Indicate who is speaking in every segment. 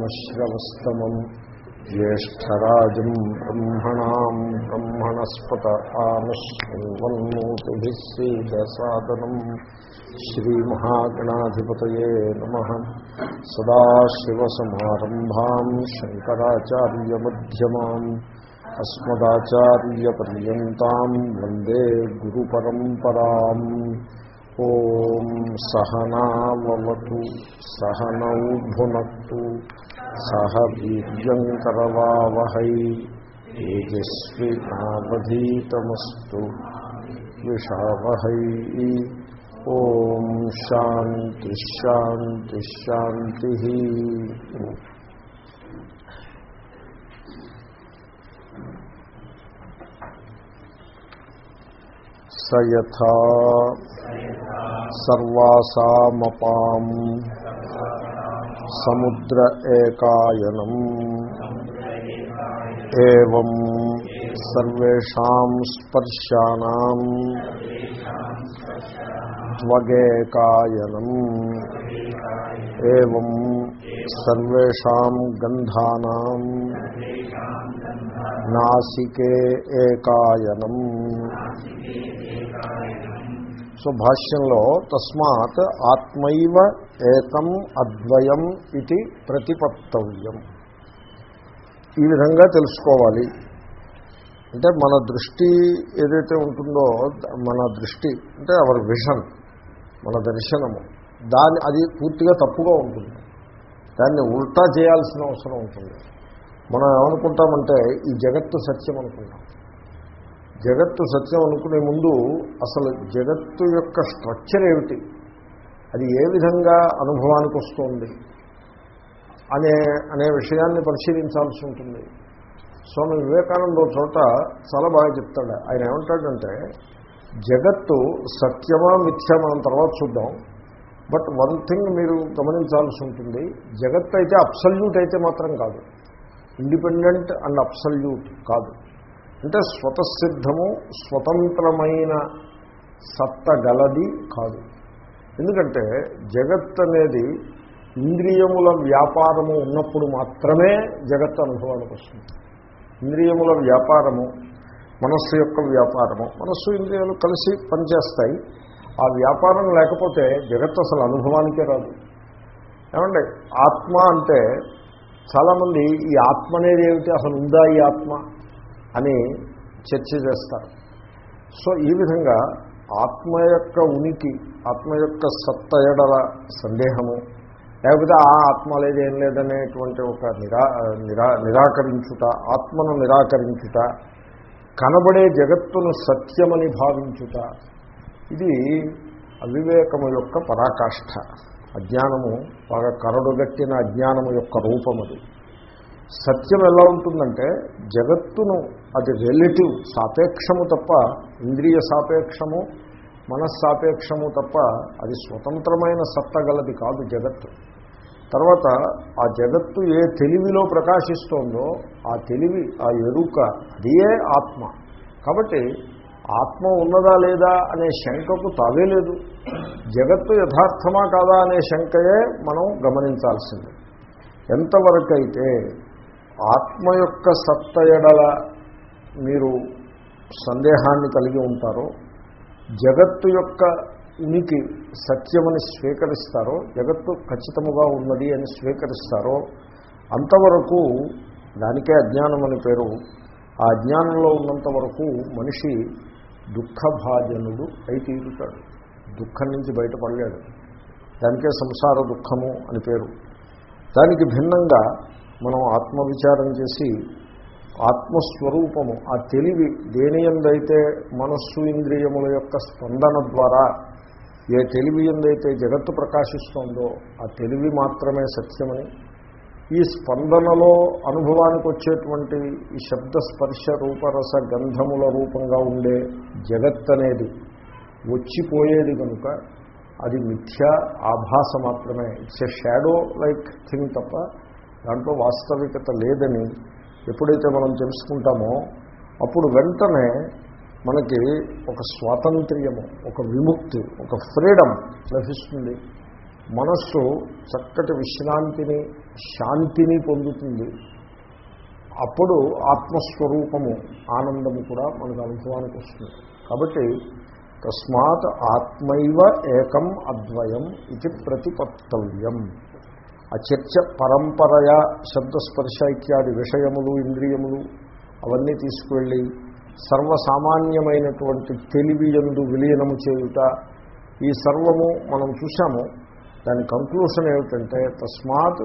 Speaker 1: శతమశ్రవస్తమం జ్యేష్టరాజం బ్రహ్మణా బ్రహ్మణస్పత ఆమశ్వన్మూర్తిభిస్సీదసాదనం శ్రీమహాగణాధిపతాశివసమారంభా శంకరాచార్యమ్యమా అస్మదాచార్యపర్యంతం వందే గురు పరంపరా ఓం సహనావతు సహనౌ భునత్తు సహ వీర్యంకరవావహై తేజస్వినావధీతమస్తు విషావహై. ఓం శాంతి శాంతి శాంతి. స యథా సర్వాసామపాం సముద్ర ఏకాయనం ఏం సర్వాం స్పర్శానాం త్వగేకాయనం. ఏం సర్వాం గంధానా. నాసికే ఏకాయనం. సో భాష్యంలో తస్మాత్ ఆత్మైవ ఏకం అద్వయం ఇది ప్రతిపత్తవ్యం. ఈ విధంగా తెలుసుకోవాలి. అంటే మన దృష్టి ఏదైతే ఉంటుందో మన దృష్టి అంటే అవర్ విషన్ మన దర్శనము దాని అది పూర్తిగా తప్పుగా ఉంటుంది. దాన్ని ఉల్టా చేయాల్సిన అవసరం ఉంటుంది. మనం ఏమనుకుంటామంటే ఈ జగత్తు సత్యం అనుకుంటాం. జగత్తు సత్యం అనుకునే ముందు అసలు జగత్తు యొక్క స్ట్రక్చర్ ఏమిటి? అది ఏ విధంగా అనుభవానికి వస్తుంది? అనే అనే విషయాన్ని పరిశీలించాల్సి ఉంటుంది. స్వామి వివేకానంద చోట చాలా బాగా చెప్తాడు. ఆయన ఏమంటాడంటే జగత్తు సత్యమా మిథ్యమా మనం తర్వాత చూద్దాం. బట్ వన్ థింగ్ మీరు గమనించాల్సి ఉంటుంది జగత్తు అయితే అప్సల్యూట్ అయితే మాత్రం కాదు. ఇండిపెండెంట్ అండ్ అప్సల్యూట్ కాదు. అంటే స్వతసిద్ధము స్వతంత్రమైన సత్త గలది కాదు. ఎందుకంటే జగత్ అనేది ఇంద్రియముల వ్యాపారము ఉన్నప్పుడు మాత్రమే జగత్ అనుభవానికి వస్తుంది. ఇంద్రియముల వ్యాపారము మనస్సు యొక్క వ్యాపారము మనస్సు ఇంద్రియాలు కలిసి పనిచేస్తాయి. ఆ వ్యాపారం లేకపోతే జగత్ అసలు అనుభవానికే రాదు. ఏమండి? ఆత్మ అంటే చాలామంది ఈ ఆత్మ అనేది ఏమిటి? అసలు ఉందా ఈ ఆత్మ? అని చర్చ చేస్తారు. సో ఈ విధంగా ఆత్మ యొక్క ఉనికి ఆత్మ యొక్క సత్త ఎడల సందేహము లేకపోతే ఆ ఆత్మ లేదేం లేదనేటువంటి ఒక నిరా నిరా నిరాకరించుట ఆత్మను నిరాకరించుట కనబడే జగత్తును సత్యమని భావించుట ఇది అవివేకము యొక్క పరాకాష్ఠ. అజ్ఞానము బాగా కరడుగట్టిన అజ్ఞానము యొక్క రూపమది. సత్యం ఎలా ఉంటుందంటే జగత్తును అది రిలేటివ్ సాపేక్షము తప్ప ఇంద్రియ సాపేక్షము మనస్సాపేక్షము తప్ప అది స్వతంత్రమైన సత్తగలది కాదు జగత్తు. తర్వాత ఆ జగత్తు ఏ తెలివిలో ప్రకాశిస్తోందో ఆ తెలివి ఆ ఎరుక అదే ఆత్మ. కాబట్టి ఆత్మ ఉన్నదా లేదా అనే శంకకు తావే లేదు. జగత్తు యథార్థమా కాదా అనే శంకయే మనం గమనించాల్సింది. ఎంతవరకైతే ఆత్మ యొక్క సత్త ఎడల మీరు సందేహాన్ని కలిగి ఉంటారో జగత్తు యొక్క ఉనికి సత్యమని స్వీకరిస్తారో జగత్తు ఖచ్చితముగా ఉన్నది అని స్వీకరిస్తారో అంతవరకు దానికే అజ్ఞానం అని పేరు. ఆ అజ్ఞానంలో ఉన్నంత వరకు మనిషి దుఃఖభాజనుడు అయి తీరుతాడు. దుఃఖం నుంచి బయటపడలేడు. దానికే సంసార దుఃఖము అని పేరు. దానికి భిన్నంగా మనం ఆత్మవిచారం చేసి ఆత్మస్వరూపము ఆ తెలివి దేని ఎందైతే మనస్సు ఇంద్రియముల యొక్క స్పందన ద్వారా ఏ తెలివి ఎందైతే జగత్తు ప్రకాశిస్తోందో ఆ తెలివి మాత్రమే సత్యమని ఈ స్పందనలో అనుభవానికి వచ్చేటువంటి ఈ శబ్ద స్పర్శ రూపరస గంధముల రూపంగా ఉండే జగత్ అనేది వచ్చిపోయేది కనుక అది మిథ్య ఆభాస మాత్రమే. It's a shadow like thing తప్ప దాంట్లో వాస్తవికత లేదని ఎప్పుడైతే మనం తెలుసుకుంటామో అప్పుడు వెంటనే మనకి ఒక స్వాతంత్ర్యము ఒక విముక్తి ఒక ఫ్రీడమ్ లభిస్తుంది. మనస్సు చక్కటి విశ్రాంతిని శాంతిని పొందుతుంది. అప్పుడు ఆత్మస్వరూపము ఆనందము కూడా మనకు అనుభవానికి వస్తుంది. కాబట్టి తస్మాత్ ఆత్మైవ ఏకం అద్వయం ఇది ప్రతిపత్తవ్యం. ఆ చర్చ పరంపరయ శబ్దస్పర్శ ఇత్యాది విషయములు ఇంద్రియములు అవన్నీ తీసుకువెళ్ళి సర్వసామాన్యమైనటువంటి తెలివి ఎందు విలీనము చేయుట. ఈ సర్వము మనం చూసాము దాని కంక్లూషన్ ఏమిటంటే తస్మాత్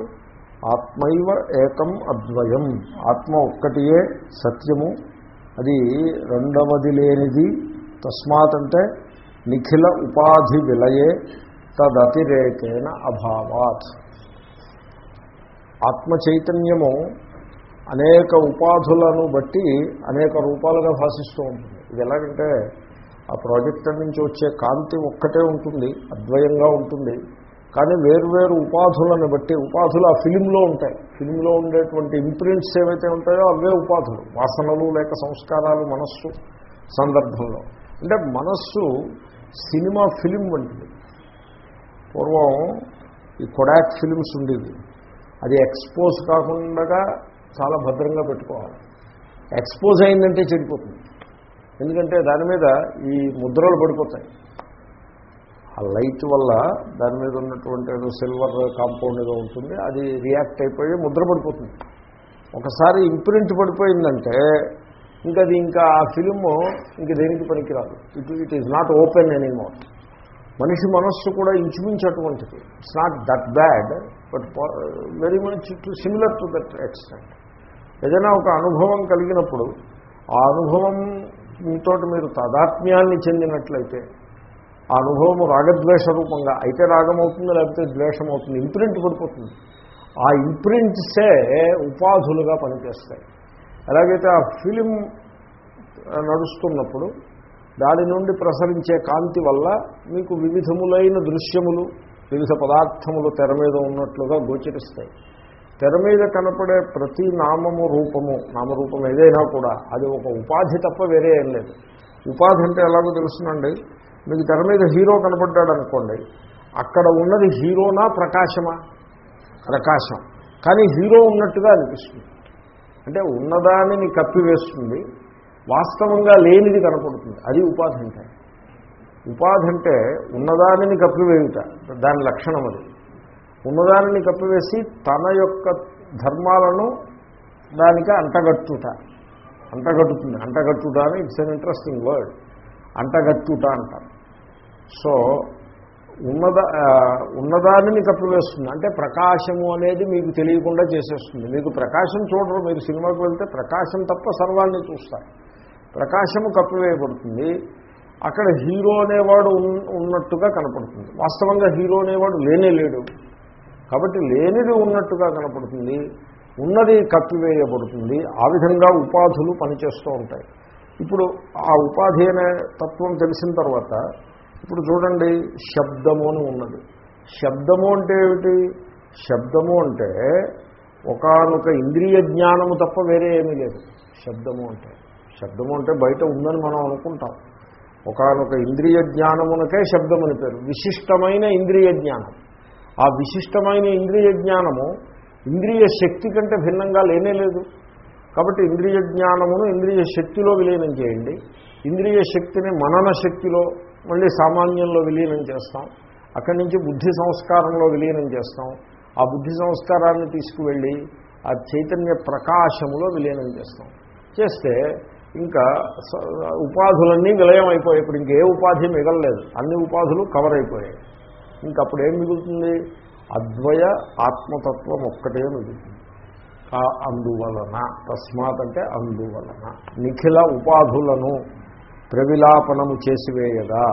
Speaker 1: ఆత్మైవ ఏకం అద్వయం. ఆత్మ ఒక్కటియే సత్యము. అది రెండవది లేనిది. తస్మాత్ అంటే నిఖిల ఉపాధి విలయే తదతిరేకేణ అభావాత్. ఆత్మ చైతన్యము అనేక ఉపాధులను బట్టి అనేక రూపాలుగా భాషిస్తూ ఉంటుంది. ఇది ఎలాగంటే ఆ ప్రాజెక్టర్ నుంచి వచ్చే కాంతి ఒక్కటే ఉంటుంది అద్వయంగా ఉంటుంది. కానీ వేరువేరు ఉపాధులను బట్టి ఉపాధులు ఆ ఫిలింలో ఉంటాయి. ఫిలింలో ఉండేటువంటి ఇంప్రింట్స్ ఏవైతే ఉంటాయో అవే ఉపాధులు. వాసనలు లేక సంస్కారాలు మనస్సు సందర్భంలో. అంటే మనస్సు సినిమా ఫిలిం వంటిది. పూర్వం ఈ కొడాక్ ఫిలిమ్స్ ఉండేవి. అది ఎక్స్పోజ్ కాకుండా చాలా భద్రంగా పెట్టుకోవాలి. ఎక్స్పోజ్ అయిందంటే చెడిపోతుంది. ఎందుకంటే దాని మీద ఈ ముద్రలు పడిపోతాయి. ఆ లైట్ వల్ల దాని మీద ఉన్నటువంటి ఏదో సిల్వర్ కాంపౌండ్ ఏదో ఉంటుంది అది రియాక్ట్ అయిపోయి ముద్ర పడిపోతుంది. ఒకసారి ఇంప్రింట్ పడిపోయిందంటే ఇంకా అది ఇంకా ఆ ఫిలిము ఇంక దేనికి పనికిరాదు. It it is not open anymore మనిషి మనస్సు కూడా ఇంచుమించటువంటిది it's not that bad but very much similar to that extent ఏదైనా ఒక అనుభవం కలిగినప్పుడు ఆ అనుభవం మీతోటి మీరు తాదాత్మ్యాన్ని చెందినట్లయితే ఆ అనుభవం రాగద్వేష రూపంగా అయితే రాగం అవుతుంది లేకపోతే ద్వేషం అవుతుంది ఇంప్రింట్ పడిపోతుంది. ఆ ఇంప్రింట్సే ఉపాధులుగా పనిచేస్తాయి. ఎలాగైతే ఆ ఫిలిం నడుస్తున్నప్పుడు దాని నుండి ప్రసరించే కాంతి వల్ల మీకు వివిధములైన దృశ్యములు వివిధ పదార్థములు తెర మీద ఉన్నట్లుగా గోచరిస్తాయి. తెర మీద కనపడే ప్రతి నామము రూపము నామరూపం ఏదైనా కూడా అది ఒక ఉపాధి తప్ప వేరే ఏం లేదు. ఉపాధి అంటే ఎలాగో తెలుసునండి. మీకు తెర మీద హీరో కనపడ్డాడు అనుకోండి అక్కడ ఉన్నది హీరోనా ప్రకాశమా? ప్రకాశం. కానీ హీరో ఉన్నట్టుగా అనిపిస్తుంది. అంటే ఉన్నదానిని కప్పివేస్తుంది. వాస్తవంగా లేనిది కనపడుతుంది. అది ఉపాధి అంటే. ఉపాధి అంటే ఉన్నదానిని కప్పివేయుట. దాని లక్షణం అది. ఉన్నదానిని కప్పివేసి తన యొక్క ధర్మాలను దానికి అంటగట్టుట. అంటగట్టుతుంది. అంటగట్టుట అని ఇట్స్ అన్ ఇంట్రెస్టింగ్ వర్డ్ అంటగట్టుట అంటారు. సో ఉన్నద ఉన్నదానిని కప్పివేస్తుంది. అంటే ప్రకాశము అనేది మీకు తెలియకుండా చేసేస్తుంది. మీకు ప్రకాశం చూడరు. మీరు సినిమాకి వెళ్తే ప్రకాశం తప్ప సర్వాన్ని చూస్తారు. ప్రకాశము కప్పివేయబడుతుంది. అక్కడ హీరో అనేవాడు ఉన్నట్టుగా కనపడుతుంది. వాస్తవంగా హీరో అనేవాడు లేనే లేడు. కాబట్టి లేనిది ఉన్నట్టుగా కనపడుతుంది. ఉన్నది కప్పివేయబడుతుంది. ఆ విధంగా ఉపాధులు పనిచేస్తూ ఉంటాయి. ఇప్పుడు ఆ ఉపాధి అనే తత్వం తెలిసిన తర్వాత ఇప్పుడు చూడండి శబ్దము అని ఉన్నది. శబ్దము అంటే ఏమిటి? శబ్దము అంటే ఒకనొక ఇంద్రియ జ్ఞానము తప్ప వేరే ఏమీ లేదు. శబ్దము అంటే శబ్దము అంటే బయట ఉందని మనం అనుకుంటాం. ఒకనొక ఇంద్రియ జ్ఞానమునకే శబ్దమని పేరు. విశిష్టమైన ఇంద్రియ జ్ఞానం. ఆ విశిష్టమైన ఇంద్రియ జ్ఞానము ఇంద్రియ శక్తి కంటే భిన్నంగా లేనే లేదు. కాబట్టి ఇంద్రియ జ్ఞానమును ఇంద్రియ శక్తిలో విలీనం చేయండి. ఇంద్రియ శక్తిని మనన శక్తిలో మళ్ళీ సామాన్యంలో విలీనం చేస్తాం. అక్కడి నుంచి బుద్ధి సంస్కారంలో విలీనం చేస్తాం. ఆ బుద్ధి సంస్కారాన్ని తీసుకువెళ్ళి ఆ చైతన్య ప్రకాశములో విలీనం చేస్తాం. చేస్తే ఇంకా ఉపాధులన్నీ విలయం అయిపోయాయి. ఇప్పుడు ఇంకే ఉపాధి మిగలలేదు. అన్ని ఉపాధులు కవర్ అయిపోయాయి. ఇంకప్పుడు ఏం మిగులుతుంది? అద్వయ ఆత్మతత్వం ఒక్కటే మిగులుతుంది. అందువలన తస్మాత్ అంటే అందువలన. నిఖిల ఉపాధులను ప్రవిలాపనము చేసివేయగా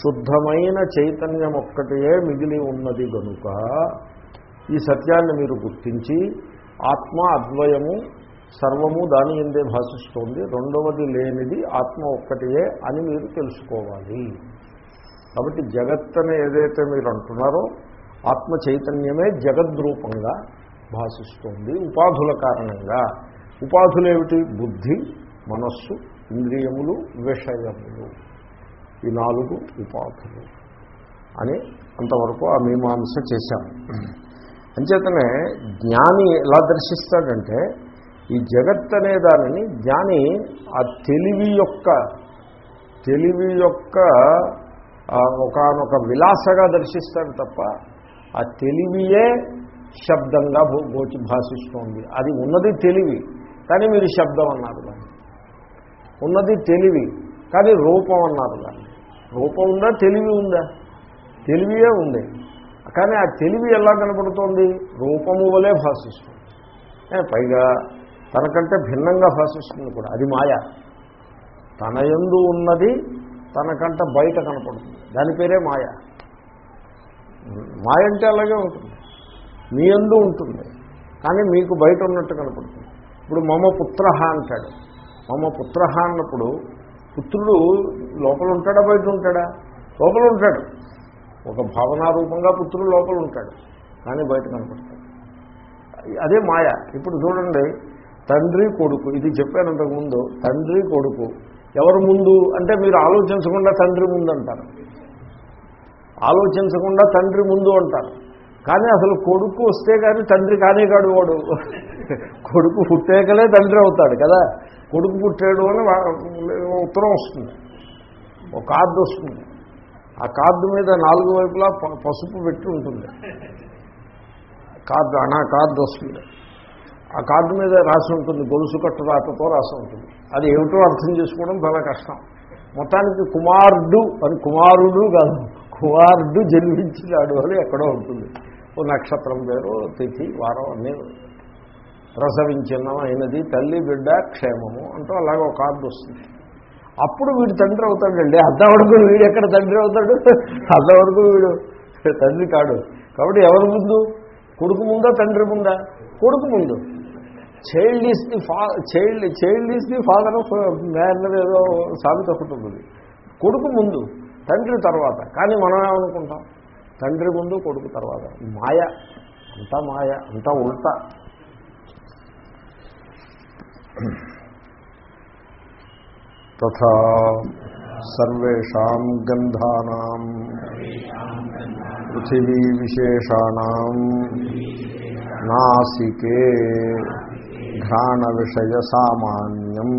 Speaker 1: శుద్ధమైన చైతన్యం ఒక్కటే మిగిలి ఉన్నది గనుక ఈ సత్యాన్ని మీరు గుర్తించి ఆత్మ అద్వయము సర్వము దాని ఎందే భాషిస్తోంది రెండవది లేనిది ఆత్మ ఒక్కటియే అని మీరు తెలుసుకోవాలి. కాబట్టి జగత్తని ఏదైతే మీరు అంటున్నారో ఆత్మ చైతన్యమే జగద్రూపంగా భాషిస్తోంది ఉపాధుల కారణంగా. ఉపాధులేమిటి? బుద్ధి మనస్సు ఇంద్రియములు విషయములు. ఈ నాలుగు ఉపాధులు అని అంతవరకు ఆ మీమాంస చేశాము. అంచేతనే జ్ఞాని ఎలా దర్శిస్తాడంటే ఈ జగత్ అనే దానిని జ్ఞాని ఆ తెలివి యొక్క తెలివి యొక్క ఒకనొక విలాసగా దర్శిస్తాడు తప్ప ఆ తెలివియే శబ్దంగా గోచి భాషిస్తోంది. అది ఉన్నది తెలివి కానీ మీరు శబ్దం అన్నారు దాన్ని. ఉన్నది తెలివి కానీ రూపం అన్నారు దాన్ని. రూపం ఉందా తెలివి ఉందా? తెలివియే ఉంది. కానీ ఆ తెలివి ఎలా కనపడుతోంది? రూపము వలే భాషిస్తుంది. పైగా తనకంటే భిన్నంగా భాషిస్తుంది కూడా. అది మాయ. తన యందు ఉన్నది తనకంట బయట కనపడుతుంది. దాని పేరే మాయ. మాయ అంటే అలాగే ఉంటుంది. మీ యందు ఉంటుంది. కానీ మీకు బయట ఉన్నట్టు కనపడుతుంది. ఇప్పుడు మమ పుత్ర అంటాడు. మమ పుత్ర అన్నప్పుడు పుత్రుడు లోపల ఉంటాడా బయట ఉంటాడా? లోపల ఉంటాడు. ఒక భావనారూపంగా పుత్రుడు లోపల ఉంటాడు. కానీ బయట కనపడతాడు అదే మాయ. ఇప్పుడు చూడండి తండ్రి కొడుకు ఇది చెప్పాను అంతకుముందు తండ్రి కొడుకు. ఎవరు ముందు? అంటే మీరు ఆలోచించకుండా తండ్రి ముందు అంటారు. ఆలోచించకుండా తండ్రి ముందు అంటారు. కానీ అసలు కొడుకు వస్తే కానీ తండ్రి కానే కాడు వాడు. కొడుకు పుట్టేకలే తండ్రి అవుతాడు కదా. కొడుకు పుట్టాడు అని ఉత్తరం వస్తుంది. ఒక కార్డు వస్తుంది. ఆ కార్డు మీద నాలుగు వైపులా పసుపు పెట్టి ఉంటుంది. కార్డు అనా కార్డు వస్తుంది. ఆ కార్డు మీద రాసి ఉంటుంది గొలుసు కట్టు రాతతో రాసి ఉంటుంది. అది ఏమిటో అర్థం చేసుకోవడం చాలా కష్టం. మొత్తానికి కుమారుడు అని కుమారుడు కాదు కుమారుడు జన్మించినాడు అని ఎక్కడో ఉంటుంది. ఓ నక్షత్రం పేరు తిథి వారం అన్నీ ప్రసవించిన అయినది తల్లి బిడ్డ క్షేమము అంటూ అలాగే ఒక కార్డు వస్తుంది. అప్పుడు వీడు తండ్రి అవుతాడండి. అంతవరకు వీడు ఎక్కడ తండ్రి అవుతాడు? అంతవరకు వీడు తండ్రి కాడు. కాబట్టి ఎవరి ముందు? కొడుకు ముందా తండ్రి ముందా? కొడుకు ముందు. చైల్డ్ ఈస్ ది ఫా child child is the father of man ఏదో సామెత ఒకటి కొడుకు ముందు తండ్రి తర్వాత. కానీ మనం ఏమనుకుంటాం? తండ్రి ముందు కొడుకు తర్వాత. మాయ. అంతా మాయ అంతా ఉల్టా. తథా సర్వేషాం గంధానాం. పృథివీ విశేషాణం నాసికే. ఘ్రాణ విషయ సామాన్యం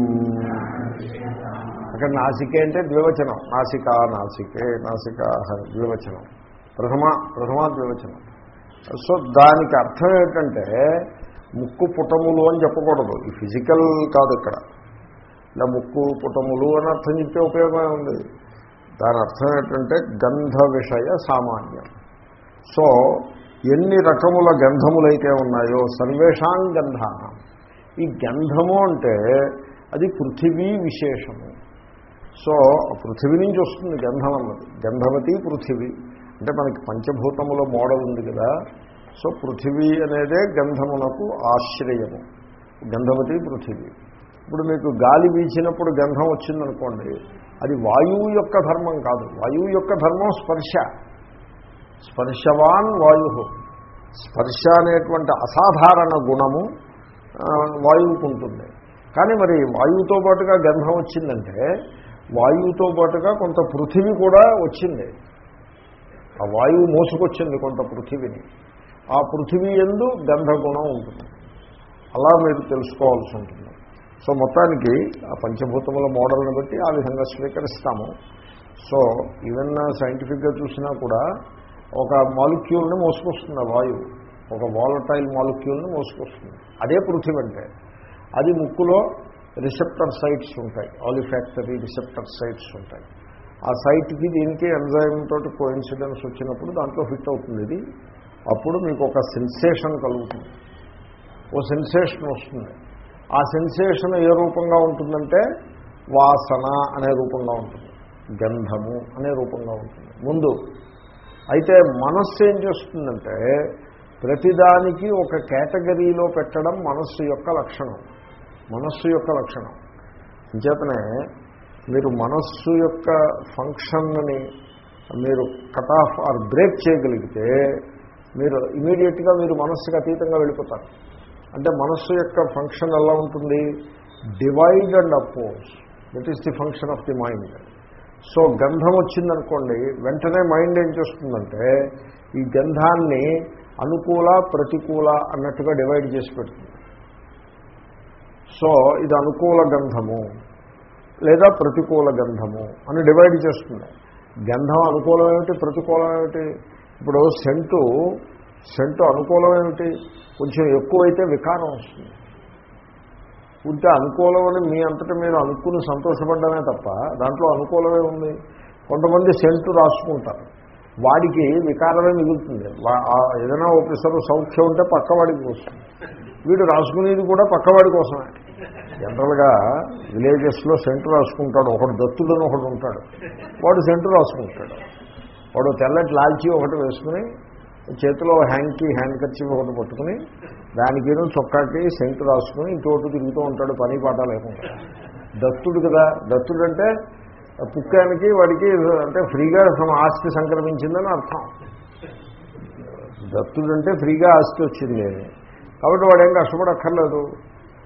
Speaker 1: అక్కడ నాసికే అంటే ద్వివచనం. నాసికా నాసికే నాసికా ద్వివచనం. ప్రథమ ప్రథమా ద్వివచనం. సో దానికి అర్థం ఏంటంటే ముక్కు పుటములు అని చెప్పకూడదు. ఈ ఫిజికల్ కాదు ఇక్కడ. ఇలా ముక్కు పుటములు అని అర్థం చెప్పే ఉపయోగమే ఉంది. దాని అర్థం ఏంటంటే గంధ విషయ సామాన్యం సో ఎన్ని రకముల గంధములైతే ఉన్నాయో సర్వేషాం గంధానం. ఈ గంధము అంటే అది పృథివీ విశేషము. సో పృథివీ నుంచి వస్తుంది గంధం అన్నది గంధవతి పృథివీ. అంటే మనకి పంచభూతముల మోడల్ ఉంది కదా. సో పృథివీ అనేదే గంధమునకు ఆశ్రయము. గంధవతి పృథివీ. ఇప్పుడు మీకు గాలి వీచినప్పుడు గంధం వచ్చిందనుకోండి అది వాయువు యొక్క ధర్మం కాదు. వాయువు యొక్క ధర్మం స్పర్శ. స్పర్శవాన్ వాయు స్పర్శ అనేటువంటి అసాధారణ గుణము వాయువుకు ఉంటుంది. కానీ మరి వాయువుతో పాటుగా గంధం వచ్చిందంటే వాయువుతో పాటుగా కొంత పృథివీ కూడా వచ్చింది. ఆ వాయువు మోసుకొచ్చింది కొంత పృథివీని. ఆ పృథివీ ఎందు గంధగుణం ఉంటుంది. అలా మీరు తెలుసుకోవాల్సి ఉంటుంది. సో మొత్తానికి ఆ పంచభూతముల మోడల్ని బట్టి ఆ విధంగా స్వీకరిస్తాము. సో ఈవెన్ సైంటిఫిక్గా చూసినా కూడా ఒక మాలిక్యూల్ని మోసుకొస్తుంది ఆ వాయువు. ఒక వాలటైల్ మాలిక్యూల్ని మోసుకొస్తుంది. అదే పృథివీ అంటే అది ముక్కులో రిసెప్టర్ సైట్స్ ఉంటాయి. ఆలిఫాక్టరీ రిసెప్టర్ సైట్స్ ఉంటాయి. ఆ సైట్కి దీనికి ఎంజైమ్ తోటి కోఇన్సిడెన్స్ వచ్చినప్పుడు దాంట్లో ఫిట్ అవుతుంది ఇది. అప్పుడు మీకు ఒక సెన్సేషన్ కలుగుతుంది. ఓ సెన్సేషన్ వస్తుంది. ఆ సెన్సేషన్ ఏ రూపంగా ఉంటుందంటే వాసన అనే రూపంగా ఉంటుంది. గంధము అనే రూపంగా ఉంటుంది. ముందు అయితే మనస్సు ఏం చేస్తుందంటే ప్రతిదానికి ఒక కేటగిరీలో పెట్టడం మనస్సు యొక్క లక్షణం. మనస్సు యొక్క లక్షణం. అంచేతనే మీరు మనస్సు యొక్క ఫంక్షన్ని మీరు కట్ ఆఫ్ ఆర్ బ్రేక్ చేయగలిగితే మీరు ఇమీడియట్గా మీరు మనస్సుకు అతీతంగా వెళ్ళిపోతారు. అంటే మనస్సు యొక్క ఫంక్షన్ ఎలా ఉంటుంది? Divide and oppose. That is the function of the mind so గంధం వచ్చిందనుకోండి వెంటనే మైండ్ ఏం చేస్తుందంటే ఈ గంధాన్ని అనుకూల ప్రతికూల అన్నట్టుగా డివైడ్ చేసి పెడుతుంది. సో ఇది అనుకూల గంధము లేదా ప్రతికూల గంధము అని డివైడ్ చేస్తుంది. గంధం అనుకూలం ఏమిటి? ప్రతికూలం ఏమిటి? ఇప్పుడు సెంటు సెంటు అనుకూలం ఏమిటి? కొంచెం ఎక్కువైతే వికారం వస్తుంది. ఉంటే అనుకూలం అని మీ అంతటా మీరు అనుకుని సంతోషపడ్డమే తప్ప దాంట్లో అనుకూలమే ఉంది. కొంతమంది సెంటు రాసుకుంటారు. వాడికి వికారమే మిగులుతుంది. ఏదైనా ఆఫీసర్ సౌఖ్యం ఉంటే పక్కవాడికి వస్తుంది వీడు రాసుకునేది కూడా పక్కవాడి కోసమే. జనరల్గా విలేజెస్లో సెంటు రాసుకుంటాడు. ఒకడు దత్తుడని ఒకడు ఉంటాడు. వాడు సెంటు రాసుకుంటాడు. వాడు తెల్లటి లాల్చి ఒకటి వేసుకుని చేతిలో హ్యాండ్కి హ్యాండ్ కర్చీ ఒకటి పట్టుకుని దానికి చొక్కాకి సెంటు రాసుకుని ఇంకోటి తిరుగుతూ ఉంటాడు. పని పాట లేకుండా. దత్తుడు కదా. దత్తుడు అంటే పుక్కానికి వాడికి అంటే ఫ్రీగా ఆస్తి సంక్రమించిందని అర్థం. దత్తుడంటే ఫ్రీగా ఆస్తి వచ్చింది. అని కాబట్టి వాడు ఏం కష్టపడక్కర్లేదు.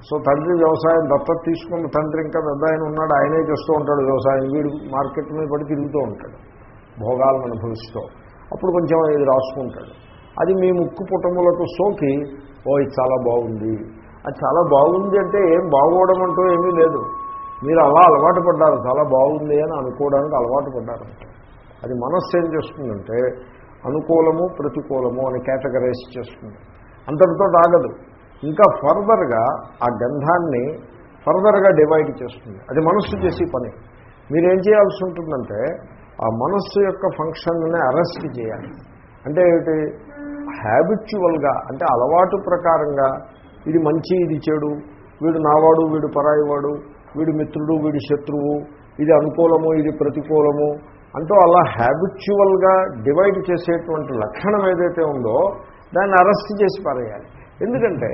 Speaker 1: సో తండ్రి వ్యవసాయం దత్తత తీసుకున్న తండ్రి ఇంకా పెద్ద ఆయన ఉన్నాడు ఆయనే చేస్తూ ఉంటాడు వ్యవసాయం. వీడు మార్కెట్ మీద పడి తిరుగుతూ ఉంటాడు. భోగాలను అనుభవిస్తూ. అప్పుడు కొంచెం ఇది రాసుకుంటాడు. అది మీ ముక్కు పుటములకు సోకి ఓ ఇది చాలా బాగుంది. అది చాలా బాగుంది అంటే ఏం బాగోవడం అంటూ ఏమీ లేదు. మీరు అలా అలవాటు పడ్డారు చాలా బాగుంది అని అనుకోవడానికి అలవాటు పడ్డారు. అది మనస్సు ఏం చేస్తుందంటే అనుకూలము ప్రతికూలము అని కేటగరైజ్ చేస్తుంది. అంతటితో ఆగదు. ఇంకా ఫర్దర్గా ఆ గంధాన్ని ఫర్దర్గా డివైడ్ చేస్తుంది. అది మనస్సు చేసే పని. మీరేం చేయాల్సి ఉంటుందంటే ఆ మనస్సు యొక్క ఫంక్షన్ని అరెస్ట్ చేయాలి. అంటే ఏమిటి? హ్యాబిచువల్గా అంటే అలవాటు ప్రకారంగా ఇది మంచి ఇది చెడు వీడు నావాడు వీడు పరాయివాడు వీడు మిత్రుడు వీడి శత్రువు ఇది అనుకూలము ఇది ప్రతికూలము అంటూ అలా హ్యాబిచువల్గా డివైడ్ చేసేటువంటి లక్షణం ఏదైతే ఉందో దాన్ని అరెస్ట్ చేసి పారేయాలి. ఎందుకంటే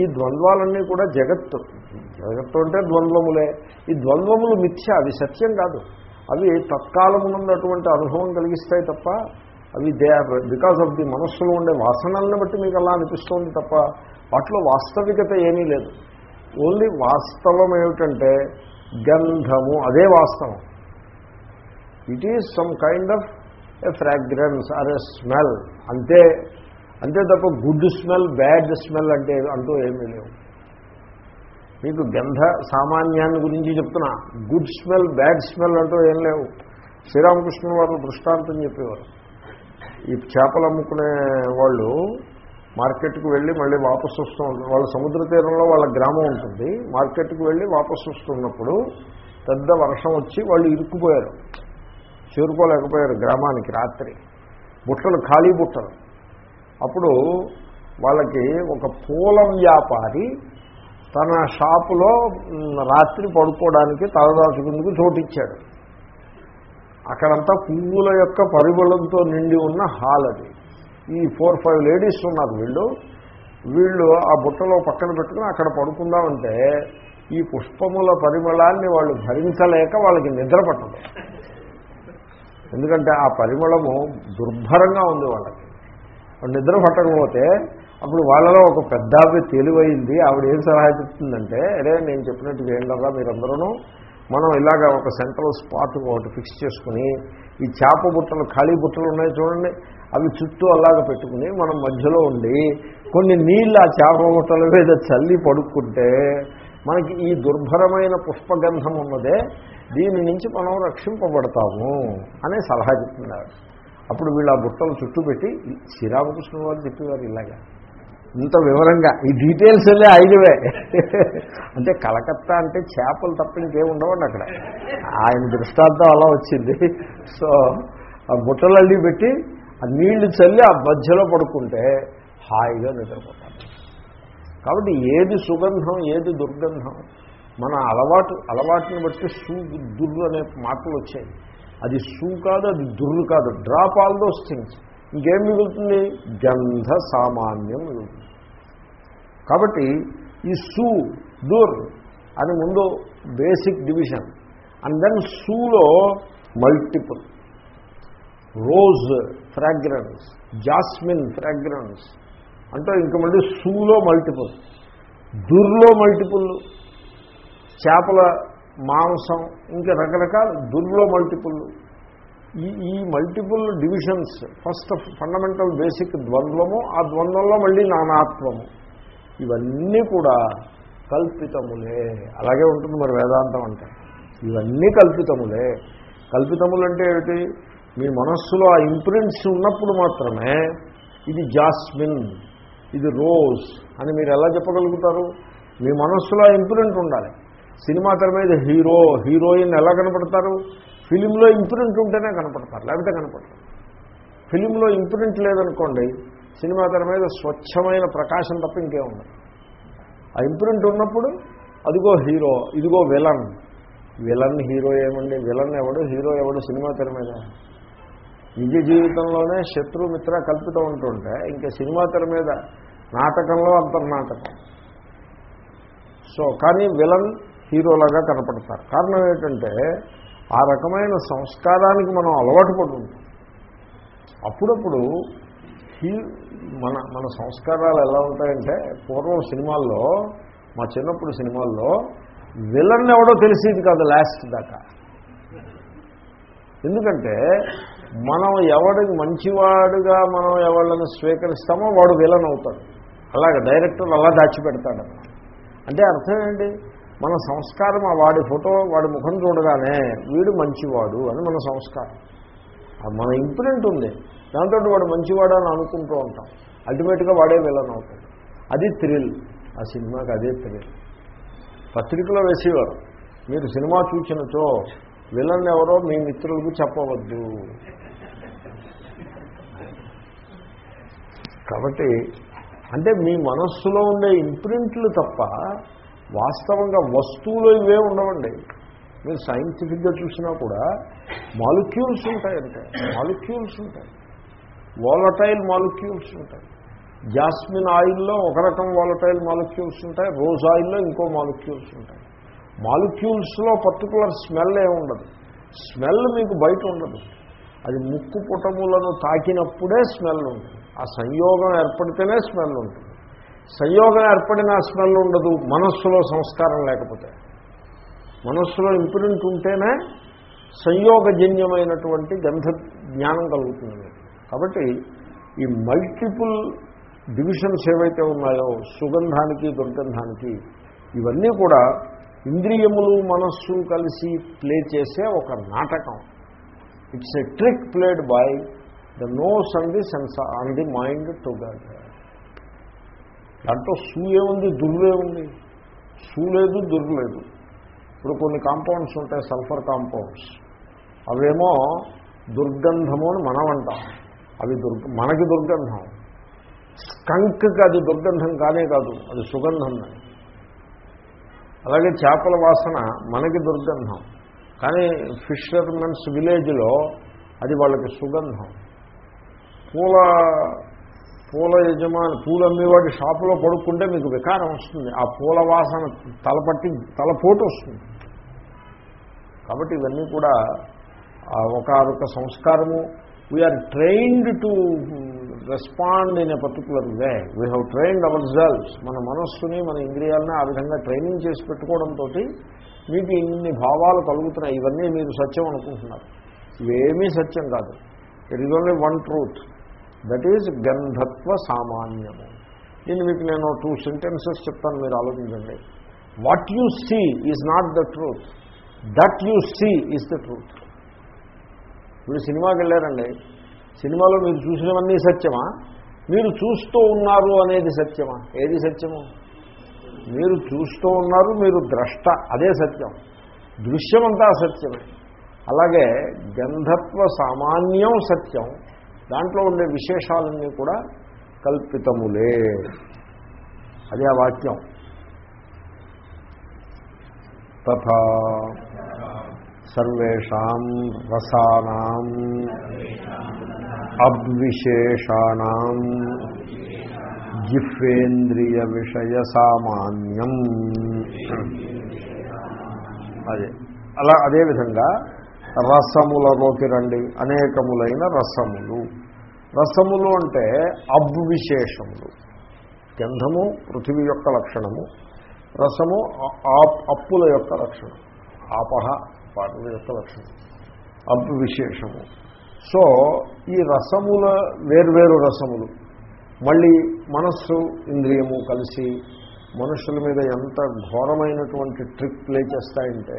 Speaker 1: ఈ ద్వంద్వాలన్నీ కూడా జగత్తు. జగత్తు అంటే ద్వంద్వములే. ఈ ద్వంద్వములు మిథ్య అవి సత్యం కాదు. అవి తత్కాలమునున్నటువంటి అనుభవం కలిగిస్తాయి తప్ప అవి they are because of the మనస్సులో ఉండే వాసనల్ని బట్టి మీకు అలా అనిపిస్తుంది తప్ప వాటిలో వాస్తవికత ఏమీ లేదు. ఓన్లీ వాస్తవం ఏమిటంటే గంధము అదే వాస్తవం. It is some kind of a fragrance or a smell అంతే అంతే తప్ప గుడ్ స్మెల్ బ్యాడ్ స్మెల్ అంటే అంటూ ఏమీ లేవు. మీకు గంధ సామాన్యాన్ని గురించి చెప్తున్నా. గుడ్ స్మెల్ బ్యాడ్ స్మెల్ అంటూ ఏం లేవు. శ్రీరామకృష్ణ వారు దృష్టాంతం చెప్పేవారు. ఈ చేపలు అమ్ముకునే వాళ్ళు మార్కెట్కి వెళ్ళి మళ్ళీ వాపసు వస్తూ ఉంటుంది వాళ్ళ సముద్ర తీరంలో వాళ్ళ గ్రామం ఉంటుంది. మార్కెట్కి వెళ్ళి వాపసు వస్తున్నప్పుడు పెద్ద వర్షం వచ్చి వాళ్ళు ఇరుక్కుపోయారు. చేరుకోలేకపోయారు గ్రామానికి రాత్రి. బుట్టలు ఖాళీ బుట్టలు. అప్పుడు వాళ్ళకి ఒక పూల వ్యాపారి తన షాపులో రాత్రి పడుకోవడానికి తలదాచుకుందుకు చోటిచ్చాడు. అక్కడంతా పువ్వుల యొక్క పరిమళంతో నిండి ఉన్న హాల్ అది ఈ ఫోర్ ఫైవ్ లేడీస్ ఉన్నారు వీళ్ళు. వీళ్ళు ఆ బుట్టలో పక్కన పెట్టుకుని అక్కడ పడుకుందామంటే ఈ పుష్పముల పరిమళాన్ని వాళ్ళు భరించలేక వాళ్ళకి నిద్ర పట్టదు. ఎందుకంటే ఆ పరిమళము దుర్భరంగా ఉంది వాళ్ళకి. వాళ్ళు నిద్ర పట్టకపోతే అప్పుడు వాళ్ళలో ఒక పెద్ద తెలివైంది. ఆవిడ ఏం సలహా చెప్తుందంటే అరే నేను చెప్పినట్టు ఏంటరా మీరందరూ మనం ఇలాగ ఒక సెంట్రల్ స్పాట్ ఒకటి ఫిక్స్ చేసుకుని ఈ చేప బుట్టలు ఖాళీ బుట్టలు ఉన్నాయి చూడండి. అవి చుట్టూ అలాగ పెట్టుకుని మనం మధ్యలో ఉండి కొన్ని నీళ్ళు ఆ చేప బుట్టల మీద చల్లి పడుకుంటే మనకి ఈ దుర్భరమైన పుష్పగంధం ఉన్నదే దీని నుంచి మనం రక్షింపబడతాము అనే సలహా చెప్తున్నారు. అప్పుడు వీళ్ళు ఆ బుట్టలు చుట్టూ పెట్టి శ్రీరామకృష్ణ వారు చెప్పేవారు ఇలాగా. ఇంత వివరంగా ఈ డీటెయిల్స్ వెళ్ళే ఐదువే అంటే కలకత్తా అంటే చేపలు తప్ప ఇంకేం ఉండవండి అక్కడ. ఆయన దృష్టాంతం అలా వచ్చింది. సో ఆ బుట్టలల్లి పెట్టి ఆ నీళ్ళు చల్లి ఆ మధ్యలో పడుకుంటే హాయిగా నిద్రపోతారు కాబట్టి ఏది సుగంధం ఏది దుర్గంధం మన అలవాటు అలవాటుని బట్టి సూ దుర్రు అనే మాటలు వచ్చాయి. అది సూ కాదు అది దుర్రు కాదు. డ్రాప్ ఆల్ దోస్ థింగ్స్ ఇంకేం మిగులుతుంది? గంధ సామాన్యం మిగులుతుంది. కాబట్టి ఈ సూ దుర్ అని ముందు basic division and then సూలో multiple rose fragrance jasmine fragrance. అంటే ఇంక మళ్ళీ సూలో మల్టిపుల్ దుర్లో మల్టిపుల్ చేపల మాంసం ఇంకా రకరకాల దుర్లో మల్టిపుల్. ఈ ఈ multiple divisions first fundamental basic ద్వంద్వము ఆ ద్వంద్వంలో మళ్ళీ నానాత్వము. ఇవన్నీ కూడా కల్పితములే. అలాగే ఉంటుంది మరి వేదాంతం అంటే ఇవన్నీ కల్పితములే. కల్పితములు అంటే ఏమిటి? మీ మనస్సులో ఆ ఇంప్రింట్స్ ఉన్నప్పుడు మాత్రమే ఇది జాస్మిన్ ఇది రోజ్ అని మీరు ఎలా చెప్పగలుగుతారు? మీ మనస్సులో ఆ ఇంప్రింట్ ఉండాలి. సినిమా తెర మీద హీరో హీరోయిన్ ఎలా కనపడతారు? ఫిలింలో ఇంప్రింట్ ఉంటేనే కనపడతారు లేకపోతే కనపడతారు ఫిలింలో ఇంప్రింట్ లేదనుకోండి సినిమా తెర మీద స్వచ్ఛమైన ప్రకాశం తప్ప ఇంకేం ఉండదు. ఆ ఇంప్రింట్ ఉన్నప్పుడు అదిగో హీరో ఇదిగో విలన్ విలన్ హీరో ఏమండి? విలన్ ఎవడు? హీరో ఎవడు? సినిమా తెర మీద. నిజ జీవితంలోనే శత్రు మిత్ర కల్పితం ఉంటుంటే ఇంకా సినిమా తెర మీద నాటకంలో అంతర్నాటకం సో కానీ విలన్ హీరోలాగా కనపడతారు. కారణం ఏంటంటే ఆ రకమైన సంస్కారానికి మనం అలవాటు పడుతుంది అప్పుడప్పుడు హీ మన మన సంస్కారాలు ఎలా ఉంటాయంటే పూర్వం సినిమాల్లో మా చిన్నప్పుడు సినిమాల్లో విలన్ ఎవడో తెలిసేది కాదు లాస్ట్ దాకా. ఎందుకంటే మనం ఎవడికి మంచివాడుగా మనం ఎవళ్ళని స్వీకరిస్తామో వాడు విలన్ అవుతాడు. అలాగే డైరెక్టర్ అలా దాచిపెడతాడు. అంటే అర్థం ఏంటి? మన సంస్కారం ఆ వాడి ఫోటో వాడి ముఖం చూడగానే వీడు మంచివాడు అని మన సంస్కారం. మన ఇంప్రింట్ ఉంది. దాంతో వాడు మంచివాడు అని అనుకుంటూ ఉంటాం. అల్టిమేట్గా వాడే విలన్ అవుతాడు. అది థ్రిల్. ఆ సినిమాకి అదే థ్రిల్. పత్రికలో వేసేవారు మీరు సినిమా చూసినచో విలన్ ఎవరో మీ మిత్రులకు చెప్పవద్దు. కాబట్టి అంటే మీ మనస్సులో ఉండే ఇంప్రింట్లు తప్ప వాస్తవంగా వస్తువులు ఇవే ఉండవండి. మీరు సైంటిఫిక్గా చూసినా కూడా మాలిక్యూల్స్ ఉంటాయంటే మాలిక్యూల్స్ ఉంటాయి. వాలటైల్ మాలిక్యూల్స్ ఉంటాయి. జాస్మిన్ ఆయిల్లో ఒక రకం వాలటైల్ మాలిక్యూల్స్ ఉంటాయి. రోజ్ ఆయిల్లో ఇంకో మాలిక్యూల్స్ ఉంటాయి. మాలిక్యూల్స్లో పర్టికులర్ స్మెల్ ఏముండదు. ఉండదు స్మెల్ మీకు బయట ఉండదు. అది ముక్కు పుటములను తాకినప్పుడే స్మెల్ ఉంటుంది. ఆ సంయోగం ఏర్పడితేనే స్మెల్ ఉంటుంది. సంయోగం ఏర్పడిన స్మెల్ ఉండదు మనస్సులో సంస్కారం లేకపోతే. మనస్సులో ఇంప్రింట్ ఉంటేనే సంయోగజన్యమైనటువంటి గంధ జ్ఞానం కలుగుతుంది. కాబట్టి ఈ మల్టిపుల్ డివిజన్స్ ఏవైతే ఉన్నాయో సుగంధానికి దుర్గంధానికి ఇవన్నీ కూడా ఇంద్రియములు మనస్సు కలిసి ప్లే చేసే ఒక నాటకం. It's a trick played by the nose and the sense on the mind together దాంట్లో సూయే ఉంది దుర్వే ఉంది. సూ లేదు దుర్రు లేదు ఇప్పుడు కొన్ని కాంపౌండ్స్ ఉంటాయి సల్ఫర్ కాంపౌండ్స్ అవేమో దుర్గంధము అని మనం అంటాం. అవి దుర్గ మనకి దుర్గంధం. స్కంక్కి అది దుర్గంధం కానే కాదు అది సుగంధం. అలాగే చేపల వాసన మనకి దుర్గంధం. కానీ ఫిషర్మెన్స్ విలేజ్లో అది వాళ్ళకి సుగంధం. పూల పూల యజమాని పూలు అమ్మేవాడి షాపులో పడుకుంటే మీకు వికారం వస్తుంది. ఆ పూల వాసన తలపట్టి తలపోటు వస్తుంది. కాబట్టి ఇవన్నీ కూడా ఒక ఒకనొక సంస్కారము. We are trained to respond in a particular way we have trained our cells మన మనస్సుని మన ఇంద్రియాలని ఆ విధంగా ట్రైనింగ్ చేసి పెట్టుకోవడంతో మీకు ఇన్ని భావాలు కలుగుతున్నాయి ఇవన్నీ మీరు సత్యం అనుకుంటున్నారు. ఇవేమీ సత్యం కాదు. It is only one truth that is గంధత్వ సామాన్యము. దీన్ని మీకు నేను టూ సెంటెన్సెస్ చెప్తాను మీరు ఆలోచించండి. What you see is not the truth that you see is the truth ఇప్పుడు సినిమాకి వెళ్ళారండి. సినిమాలో మీరు చూసినవన్నీ సత్యమా? మీరు చూస్తూ ఉన్నారు అనేది సత్యమా? ఏది సత్యము? మీరు చూస్తూ ఉన్నారు మీరు ద్రష్ట. అదే సత్యం. దృశ్యమంతా సత్యమే. అలాగే గంధత్వ సామాన్యం సత్యం. దాంట్లో ఉండే విశేషాలన్నీ కూడా కల్పితములే. అదే ఆ వాక్యం. తథా సర్వేషాం రసానాం అద్విశేషాణం జిహ్వేంద్రియ విషయ సామాన్యం అదే అలా అదేవిధంగా రసములలోకి రండి. అనేకములైన రసములు. రసములు అంటే అబ్విశేషములు గంధము పృథివీ యొక్క లక్షణము. రసము అప్పుల యొక్క లక్షణం. ఆపహ పాటల యొక్క లక్షణం. అప్ విశేషము సో ఈ రసముల వేర్వేరు రసములు. మళ్ళీ మనస్సు ఇంద్రియము కలిసి మనుషుల మీద ఎంత ఘోరమైనటువంటి ట్రిక్ ప్లే చేస్తాయంటే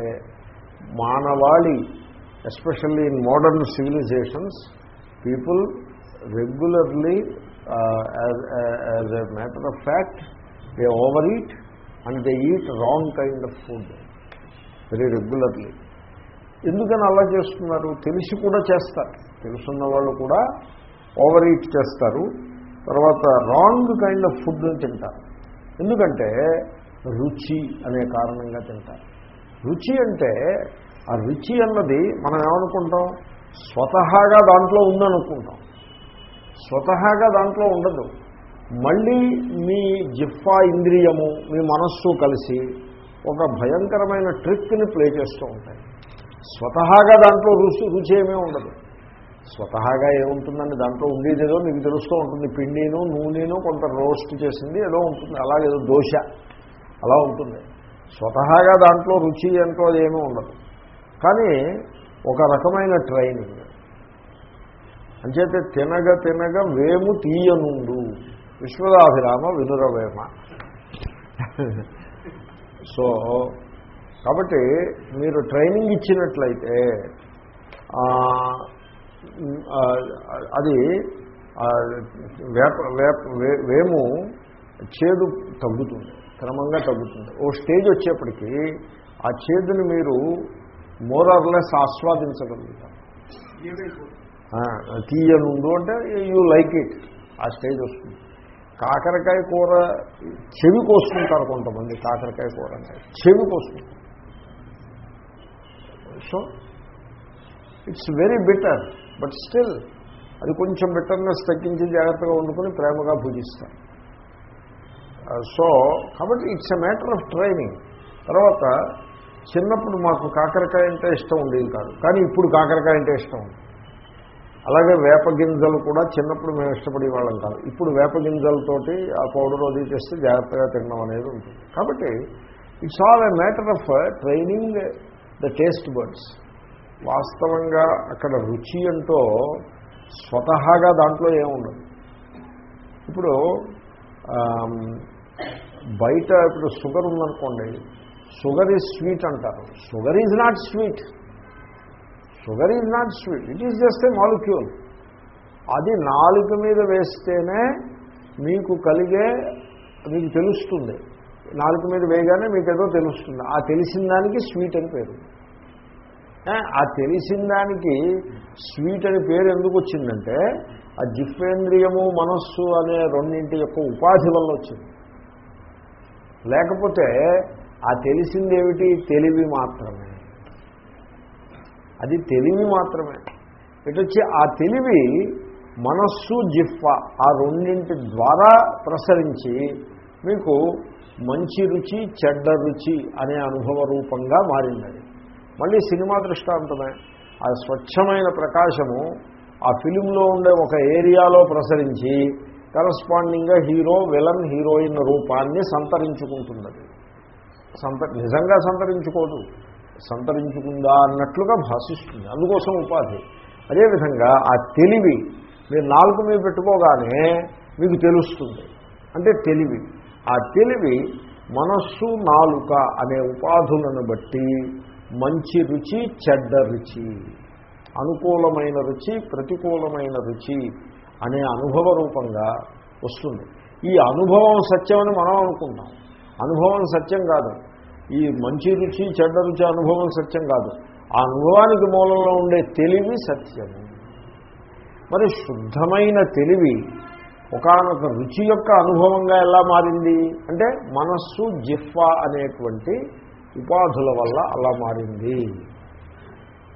Speaker 1: మానవాళి especially in modern civilisations people regularly as a matter of fact they overeat and they eat wrong kind of food very regularly. ఎందుకని అలా చేస్తున్నారు? తెలిసి కూడా చేస్తారు. తెలుసున్న వాళ్ళు కూడా ఓవర్ ఈట్ చేస్తారు. తర్వాత రాంగ్ కైండ్ ఆఫ్ ఫుడ్ తింటారు. ఎందుకంటే రుచి అనే కారణంగా తింటారు. రుచి అంటే ఆ రుచి అన్నది మనం ఏమనుకుంటాం? స్వతహాగా దాంట్లో ఉందనుకుంటాం. స్వతహాగా దాంట్లో ఉండదు. మళ్ళీ మీ జిఫ్ఫా ఇంద్రియము మీ మనస్సు కలిసి ఒక భయంకరమైన ట్రిక్ని ప్లే చేస్తూ ఉంటాయి. స్వతహాగా దాంట్లో రుచి రుచి ఏమీ ఉండదు. స్వతహాగా ఏముంటుందండి? దాంట్లో ఉండేదేదో మీకు తెలుస్తూ ఉంటుంది. పిండిను నూనెను కొంత రోస్ట్ చేసింది ఏదో ఉంటుంది. అలాగేదో దోశ. అలా ఉంటుంది. స్వతహాగా దాంట్లో రుచి ఎంతో ఏమీ ఉండదు. కానీ ఒక రకమైన ట్రైనింగ్. అంచేతే తినగ తినగ వేము తీయనుండు. విశ్వదాభిరామ వినురవేమ సో కాబట్టి మీరు ట్రైనింగ్ ఇచ్చినట్లయితే అది వేప వేప వేము చేదు తగ్గుతుంది క్రమంగా తగ్గుతుంది. ఓ స్టేజ్ వచ్చేప్పటికీ ఆ చేదుని మీరు మోరర్లెస్ ఆస్వాదించగలుగుతారు. తీయనుండు అంటే యూ లైక్ ఇట్ ఆ స్టేజ్ వస్తుంది. కాకరకాయ కూర చెవి కోసుకుంటారు కొంతమంది కాకరకాయ కూర అంటే చెవి కోసుకుంటారు. So it's very bitter but still అది కొంచెం బిటర్నెస్ తగ్గించి జాగ్రత్తగా వండుకొని ప్రేమగా పూజిస్తారు సో కాబట్టి it's a matter of training తర్వాత చిన్నప్పుడు మాకు కాకరకాయ అంటే ఇష్టం ఉండేది కాదు. కానీ ఇప్పుడు కాకరకాయ అంటే ఇష్టం ఉంది. అలాగే వేప గింజలు కూడా చిన్నప్పుడు మేము ఇష్టపడే వాళ్ళం కాదు. ఇప్పుడు వేప గింజలతోటి ఆ పౌడర్ అది చేస్తే జాగ్రత్తగా తినడం అనేది ఉంటుంది. కాబట్టి it's all a matter of training the taste buds వాస్తవంగా అక్కడ రుచి అంటూ స్వతహాగా దాంట్లో ఏముండదు. ఇప్పుడు బయట ఇప్పుడు షుగర్ ఉందనుకోండి షుగర్ ఈజ్ స్వీట్ అంటారు. Sugar is not sweet. Sugar is not sweet. It is just a molecule. అది నాలుగు మీద వేస్తేనే మీకు కలిగే మీకు తెలుస్తుంది. నాలుగు మీద వేయగానే మీకు ఏదో తెలుస్తుంది. ఆ తెలిసిన దానికి స్వీట్ అని పేరు. ఆ తెలిసిన దానికి స్వీట్ అని పేరు ఎందుకు వచ్చిందంటే ఆ జిఫ్వేంద్రియము మనస్సు అనే రెండింటి యొక్క ఉపాధి వల్ల వచ్చింది. లేకపోతే ఆ తెలిసిందేమిటి? తెలివి మాత్రమే. అది తెలివి మాత్రమే. ఇటొచ్చి ఆ తెలివి మనస్సు జిఫ్వ ఆ రెండింటి ద్వారా ప్రసరించి మీకు మంచి రుచి చెడ్డ రుచి అనే అనుభవ రూపంగా మారింది మళ్ళీ సినిమా దృష్టాంతమే. ఆ స్వచ్ఛమైన ప్రకాశము ఆ ఫిలింలో ఉండే ఒక ఏరియాలో ప్రసరించి కరస్పాండింగ్గా హీరో విలన్ హీరోయిన్ రూపాన్ని సంతరించుకుంటున్నది. సంత నిజంగా సంతరించుకోదు. సంతరించుకుందా అన్నట్లుగా భాషిస్తుంది. అందుకోసం ఉపాధి. అదేవిధంగా ఆ తెలివి మీరు నాలుగు మీద పెట్టుకోగానే మీకు తెలుస్తుంది. అంటే తెలివి. ఆ తెలివి మనస్సు నాలుక అనే ఉపాధులను బట్టి మంచి రుచి చెడ్డ రుచి అనుకూలమైన రుచి ప్రతికూలమైన రుచి అనే అనుభవ రూపంగా వస్తుంది. ఈ అనుభవం సత్యమని మనం అనుకుంటాం. అనుభవం సత్యం కాదు. ఈ మంచి రుచి చెడ్డ రుచి అనుభవం సత్యం కాదు. ఆ అనుభవానికి మూలంలో ఉండే తెలివి సత్యము. మరి శుద్ధమైన తెలివి ఒకనొక రుచి యొక్క అనుభవంగా ఎలా మారింది? అంటే మనస్సు జిఫ్వా అనేటువంటి ఉపాధుల వల్ల అలా మారింది.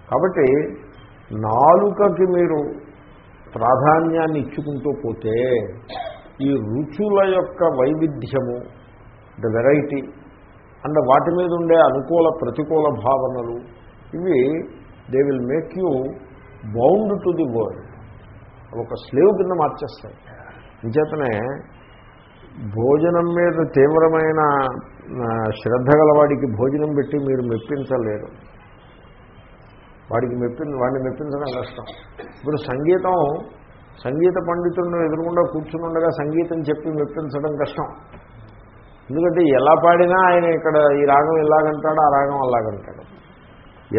Speaker 1: కాబట్టి నాలుకకి మీరు ప్రాధాన్యాన్ని ఇచ్చుకుంటూ పోతే ఈ రుచుల యొక్క వైవిధ్యము ద వెరైటీ అండ్ వాటి మీద ఉండే అనుకూల ప్రతికూల భావనలు ఇవి they will make you bound to the world ఒక స్లేవ్ కింద మార్చేస్తాయి. నిచేతనే భోజనం మీద తీవ్రమైన శ్రద్ధ గలవాడికి భోజనం పెట్టి మీరు మెప్పించలేరు. వాడికి మెప్పి వాడిని మెప్పించడం కష్టం. ఇప్పుడు సంగీతం సంగీత పండితులను ఎదురుకుండా కూర్చుని ఉండగా సంగీతం చెప్పి మెప్పించడం కష్టం. ఎందుకంటే ఎలా పాడినా ఆయన ఇక్కడ ఈ రాగం ఇలాగంటాడు ఆ రాగం అలాగంటాడు.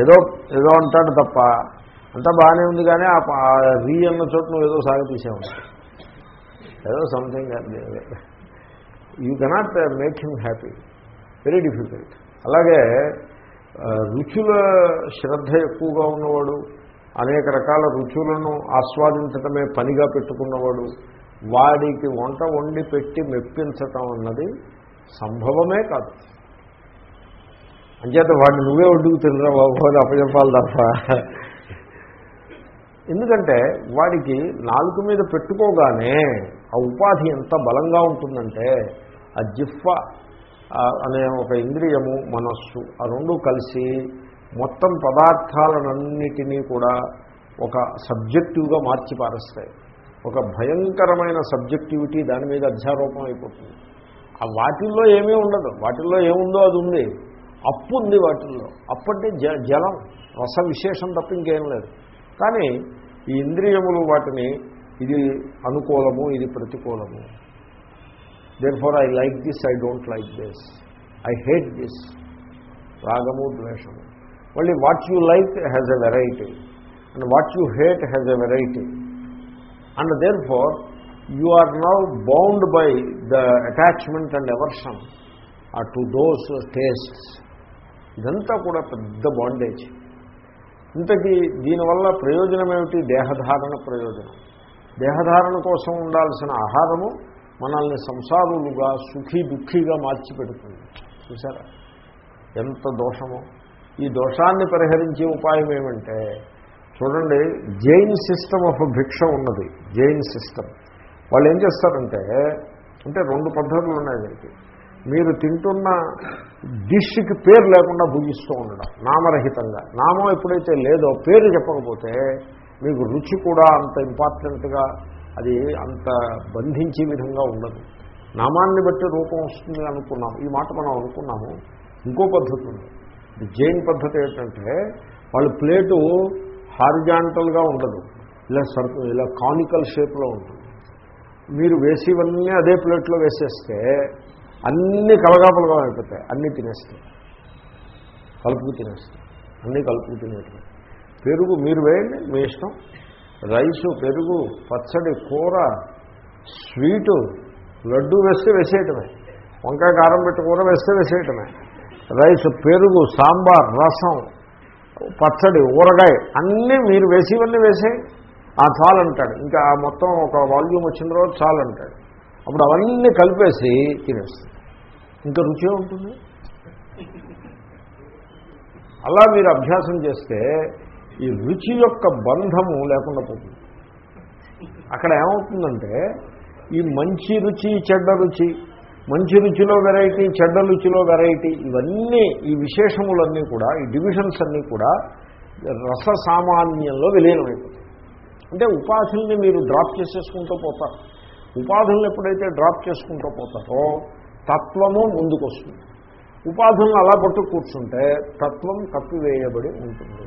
Speaker 1: ఏదో ఏదో అంటాడు తప్ప అంతా బాగానే ఉంది కానీ ఆ రీ అన్న చోట నువ్వు ఏదో సాగతీసావు. ఏదో something you cannot make him happy. Very difficult అలాగే రుచుల శ్రద్ధ ఎక్కువగా ఉన్నవాడు అనేక రకాల రుచులను ఆస్వాదించటమే పనిగా పెట్టుకున్నవాడు వాడికి వంట వండి పెట్టి మెప్పించటం అన్నది సంభవమే కాదు. అంచేత వాడిని నువ్వే ఒడ్డుకు తినరా బాబు అని అప్పచెప్పాలి తప్ప. ఎందుకంటే వాడికి నాలుగు మీద పెట్టుకోగానే ఆ ఉపాధి ఎంత బలంగా ఉంటుందంటే ఆ జిఫ్ఫ అనే ఒక ఇంద్రియము మనస్సు ఆ రెండు కలిసి మొత్తం పదార్థాలన్నిటినీ కూడా ఒక సబ్జెక్టివ్గా మార్చి పారేస్తాయి. ఒక భయంకరమైన సబ్జెక్టివిటీ దాని మీద అధ్యారోపం అయిపోతుంది. ఆ వాటిల్లో ఏమీ ఉండదు. వాటిల్లో ఏముందో అది ఉంది. అప్పు ఉంది వాటిల్లో. అప్పటి జ జలం. రస విశేషం తప్ప ఇంకేం లేదు. కానీ ఈ ఇంద్రియములు వాటిని ఇది అనుకూలము ఇది ప్రతికూలము. There I like this I don't like this I hate this రాగము ద్వేషము మళ్ళీ what you like has a variety and what you hate has a variety and therefore you are now bound by the attachment and aversion to those tastes ఇదంతా కూడా పెద్ద bondage ఇంతకీ దీనివల్ల ప్రయోజనం ఏమిటి? దేహధారణ ప్రయోజనం. దేహధారణ కోసం ఉండాల్సిన ఆహారము మనల్ని సంసారులుగా సుఖీ దుఃఖీగా మార్చిపెడుతుంది. చూసారా ఎంత దోషమో. ఈ దోషాన్ని పరిహరించే ఉపాయం ఏమంటే చూడండి జైన్ సిస్టమ్ ఆఫ్ భిక్ష ఉన్నది. జైన్ సిస్టమ్. వాళ్ళు ఏం చేస్తారంటే అంటే రెండు పద్ధతులు ఉన్నాయి దీనికి మీరు తింటున్న డిష్కి పేరు లేకుండా భుజిస్తూ ఉండడం నామరహితంగా. నామం ఎప్పుడైతే లేదో పేరు చెప్పకపోతే మీకు రుచి కూడా అంత ఇంపార్టెంట్గా అది అంత బంధించే విధంగా ఉండదు. నామాన్ని బట్టి రూపం వస్తుంది అనుకున్నాం ఈ మాట మనం అనుకున్నాము. ఇంకో పద్ధతి ఉంది. జైన్ పద్ధతి ఏంటంటే వాళ్ళ ప్లేటు హారిజాంటల్గా ఉండదు. ఇలా సర్ ఇలా కానికల్ షేప్లో ఉంటుంది. మీరు వేసేవన్నీ అదే ప్లేట్లో వేసేస్తే అన్నీ కలగాపలగా అయిపోతాయి. అన్నీ తినేస్తాయి. కలుపుకు తినేస్తాయి. అన్నీ కలుపుకు తినేస్తాయి. పెరుగు మీరు వేయండి మీ ఇష్టం. రైసు పెరుగు పచ్చడి కూర స్వీటు లడ్డు వేస్తే వేసేయటమే. వంకాయ కారం పెట్టి కూర వేస్తే వేసేయటమే. రైస్ పెరుగు సాంబార్ రసం పచ్చడి ఊరగాయ అన్నీ మీరు వేసేవన్నీ వేసే ఆ చాలంటాడు ఇంకా ఆ మొత్తం ఒక వాల్యూమ్ వచ్చిన తర్వాత చాలంటాడు అప్పుడు అవన్నీ కలిపేసి తినేస్తాడు. ఇంకా రుచి ఉంటుంది? అలా మీరు అభ్యాసం చేస్తే ఈ రుచి యొక్క బంధము లేకుండా పోతుంది. అక్కడ ఏమవుతుందంటే ఈ మంచి రుచి చెడ్డ రుచి మంచి రుచిలో వెరైటీ చెడ్డ రుచిలో వెరైటీ ఇవన్నీ ఈ విశేషములన్నీ కూడా ఈ డివిజన్స్ అన్నీ కూడా రస సామాన్యంలో విలీనమైపోతాయి. అంటే ఉపాధుల్ని మీరు డ్రాప్ చేసేసుకుంటూ పోతారు. ఉపాధులను ఎప్పుడైతే డ్రాప్ చేసుకుంటూ పోతారో తత్వము ముందుకు వస్తుంది ఉపాధులను అలా పట్టు కూర్చుంటే తత్వం కప్పివేయబడి ఉంటుంది.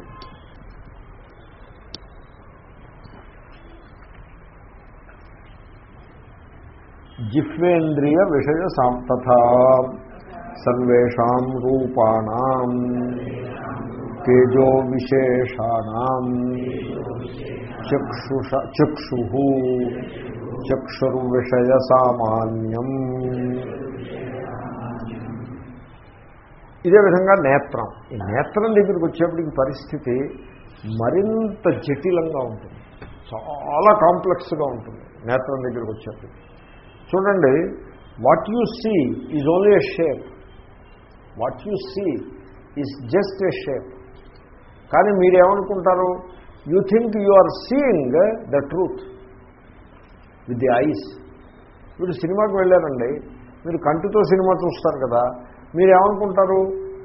Speaker 1: జిహ్వేంద్రియ విషయ తథా సర్వేషాం రూపాణం తేజో విశేషాణం చక్షుష చక్షు చక్షుర్విషయ సామాన్యం. ఇదే విధంగా నేత్రం. ఈ నేత్రం దగ్గరికి వచ్చేప్పటికి పరిస్థితి మరింత జటిలంగా ఉంటుంది. చాలా కాంప్లెక్స్గా ఉంటుంది నేత్రం దగ్గరికి వచ్చేప్పటికి. చూడండి what you see is only a shape what you see is just a shape కానీ మీరేమనుకుంటారు? You think you are seeing the truth with the eyes మీరు సినిమాకి వెళ్ళారండి మీరు కంటితో సినిమా చూస్తారు కదా మీరేమనుకుంటారు?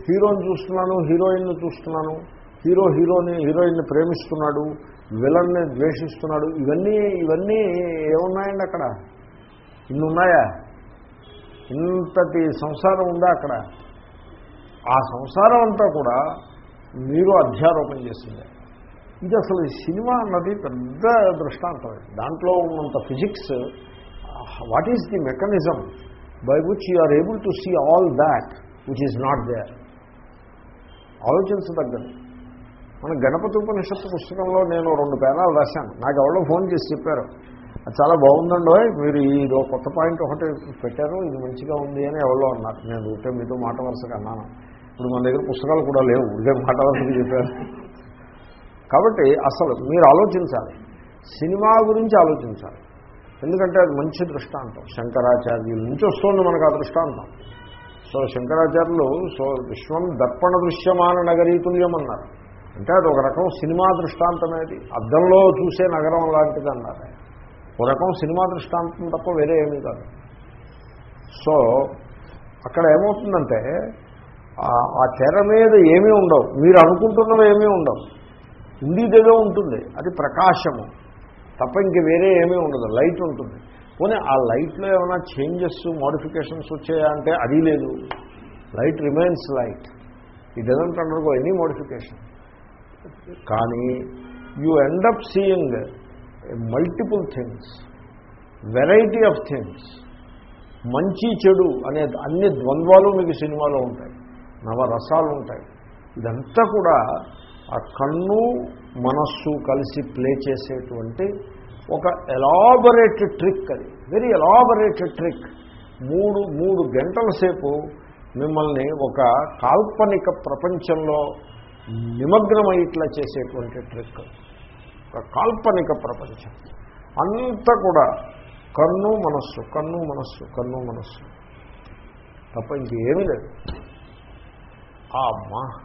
Speaker 1: హీరోని చూస్తున్నాను హీరోయిన్ను చూస్తున్నాను హీరో హీరోని హీరోయిన్ని ప్రేమిస్తున్నాడు విలన్ని ద్వేషిస్తున్నాడు ఇవన్నీ ఇవన్నీ ఏమున్నాయండి అక్కడ? ఇన్ని ఉన్నాయా ఇంతటి సంసారం ఉందా అక్కడ? ఆ సంసారం అంతా కూడా మీరు అధ్యారోపణ చేసింది. ఇది అసలు ఈ సినిమా అన్నది పెద్ద దృష్టాంతం. దాంట్లో ఉన్నంత physics what is the mechanism by which you are able to see all that which is not there? ఆలోచించదగ్గది మన గణపతి ఉపనిషత్తు పుస్తకంలో నేను రెండు పేరాలు రాశాను. నాకు ఎవరో ఫోన్ చేసి చెప్పారు. అది చాలా బాగుందండో మీరు ఇది కొత్త పాయింట్ ఒకటి పెట్టారు ఇది మంచిగా ఉంది అని ఎవరో అన్నారు. నేను ఊరికే మీతో మాట వరుసగా అన్నాను. ఇప్పుడు మన దగ్గర పుస్తకాలు కూడా లేవు ఊరికే మాట వరుసగా చెప్పారు. కాబట్టి అసలు మీరు ఆలోచించాలి. సినిమా గురించి ఆలోచించాలి. ఎందుకంటే అది మంచి దృష్టాంతం. శంకరాచార్యుల నుంచి వస్తుంది మనకు ఆ దృష్టాంతం. సో శంకరాచార్యులు సో విశ్వం దర్పణ దృశ్యమాన నగరీతుల్యం అన్నారు అంటే అది ఒక రకం సినిమా దృష్టాంతమేది అద్దంలో చూసే నగరం లాంటిది అన్నారు ఒక రకం సినిమా దృష్టాంతం తప్ప వేరే ఏమీ కాదు. సో అక్కడ ఏమవుతుందంటే ఆ- తెర మీద ఏమీ ఉండవు. మీరు అనుకుంటున్నవి ఏమీ ఉండవు. ఉండేదేదో ఉంటుంది. అది ప్రకాశము. తప్ప ఇంక వేరే ఏమీ ఉండదు. లైట్ ఉంటుంది. పోనీ ఆ లైట్లో ఏమైనా చేంజెస్ మోడిఫికేషన్స్ వచ్చాయా అంటే అది లేదు. Light remains light. ఇది డజంట్ అండర్గో ఎనీ మోడిఫికేషన్ కానీ you end up seeing multiple things variety of things మంచి చెడు అనే అన్ని ద్వంద్వాలు మీకు సినిమాలో ఉంటాయి నవరసాలు ఉంటాయి. ఇదంతా కూడా ఆ కన్ను మనస్సు కలిసి ప్లే చేసేటువంటి ఒక ఎలాబరేట్ ట్రిక్ అది. వెరీ ఎలాబరేట్ ట్రిక్ మూడు మూడు గంటల సేపు మిమ్మల్ని ఒక కాల్పనిక ప్రపంచంలో నిమగ్నమయ్యేట్లా చేసేటువంటి ట్రిక్ కాల్పనిక ప్రపంచం. అంతా కూడా కన్ను మనస్సు కన్ను మనస్సు కన్ను మనస్సు. తప్ప ఇంకేమీ లేదు. ఆ అమ్మా.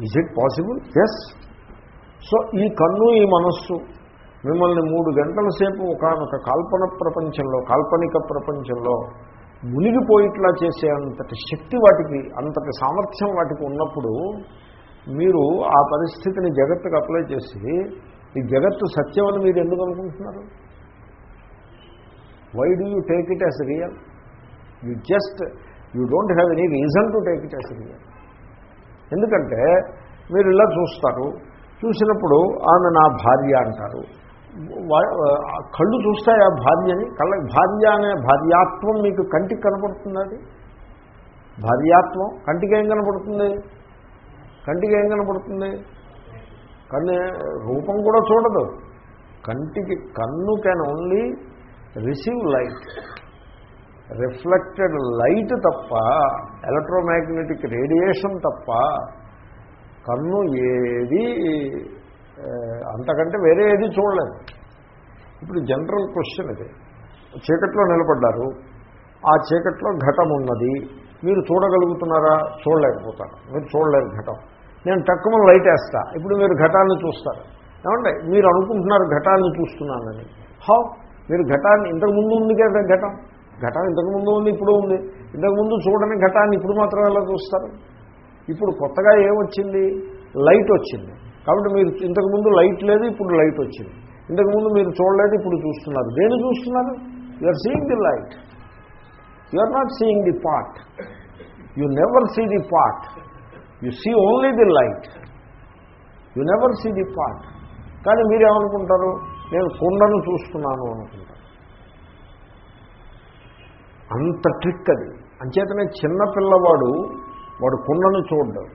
Speaker 1: Is it possible yes so ఈ కన్ను ఈ మనస్సు మిమ్మల్ని మూడు గంటల సేపు ఒకనొక కాల్పన ప్రపంచంలో కాల్పనిక ప్రపంచంలో మునిగిపోయిట్లా చేసే అంతటి శక్తి వాటికి అంతటి సామర్థ్యం వాటికి ఉన్నప్పుడు మీరు ఆ పరిస్థితిని జగత్తుకు అప్లై చేసి ఈ జగత్తు సత్యం అని మీరు ఎందుకు అనుకుంటున్నారు? Why do you take it as real you just you don't have any reason to take it as real ఎందుకంటే మీరు ఇలా చూస్తారు. చూసినప్పుడు ఆమె నా భార్య అంటారు. కళ్ళు చూస్తాయి ఆ భార్యని? కళ్ళ భార్య అనే భార్యాత్వం మీకు కంటికి కనపడుతుంది అది? భార్యాత్వం కంటికి ఏం కనపడుతుంది? కంటికి ఏం కనపడుతుంది? కన్ను రూపం కూడా చూడదు. కంటికి కన్ను can only receive light reflected light తప్ప ఎలక్ట్రోమాగ్నెటిక్ రేడియేషన్ తప్ప కన్ను ఏది అంతకంటే వేరే ఏది చూడలేదు. ఇప్పుడు జనరల్ క్వశ్చన్ ఇది. చీకట్లో నిలబడ్డారు. ఆ చీకట్లో ఘటం ఉన్నది మీరు చూడగలుగుతున్నారా? చూడలేకపోతారు. మీరు చూడలేరు ఘటం. నేను తక్కువ లైట్ వేస్తా. ఇప్పుడు మీరు ఘటాన్ని చూస్తారు. ఏమంటే మీరు అనుకుంటున్నారు ఘటాన్ని చూస్తున్నానని. హా? మీరు ఘటాన్ని ఇంతకు ముందు ఉంది కదా ఘటం. ఘటం ఇంతకు ముందు ఉంది ఇప్పుడు ఉంది. ఇంతకు ముందు చూడని ఘటాన్ని ఇప్పుడు మాత్రం ఎలా చూస్తారు? ఇప్పుడు కొత్తగా ఏమొచ్చింది లైట్ వచ్చింది. కాబట్టి మీరు ఇంతకుముందు లైట్ లేదు ఇప్పుడు లైట్ వచ్చింది. ఇంతకుముందు మీరు చూడలేదు ఇప్పుడు చూస్తున్నారు. దేని చూస్తున్నారు? You are seeing the light you are not seeing the part you never see the part you see only the light you never see the part కానీ మీరేమనుకుంటారు? నేను కుండను చూస్తున్నాను అనుకుంటాను అంత ట్రిక్ అది. అంచేతనే చిన్న పిల్లవాడు వాడు కుండను చూడ్డం.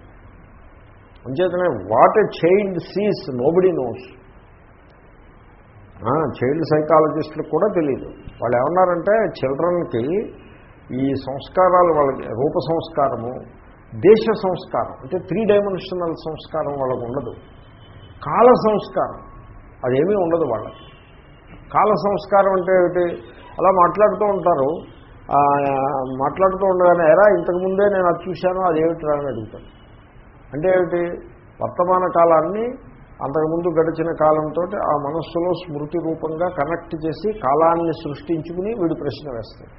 Speaker 1: అంచేతనే what a child sees nobody knows child సైకాలజిస్టులకు కూడా తెలియదు వాళ్ళు ఏమన్నారంటే చిల్డ్రన్కి ఈ సంస్కారాలు వాళ్ళకి రూప సంస్కారము దేశ సంస్కారం అంటే త్రీ డైమెన్షనల్ సంస్కారం వాళ్ళకు ఉండదు. కాల సంస్కారం అదేమీ ఉండదు వాళ్ళకి. కాల సంస్కారం అంటే ఏమిటి? అలా మాట్లాడుతూ ఉంటారు. మాట్లాడుతూ ఉండగానే ఎరా ఇంతకుముందే నేను అది చూశాను అదేమిటి అని అడుగుతాను అంటే ఏమిటి? వర్తమాన కాలాన్ని అంతకుముందు గడిచిన కాలంతో ఆ మనస్సులో స్మృతి రూపంగా కనెక్ట్ చేసి కాలాన్ని సృష్టించుకుని వీడు ప్రశ్న వేస్తాడు.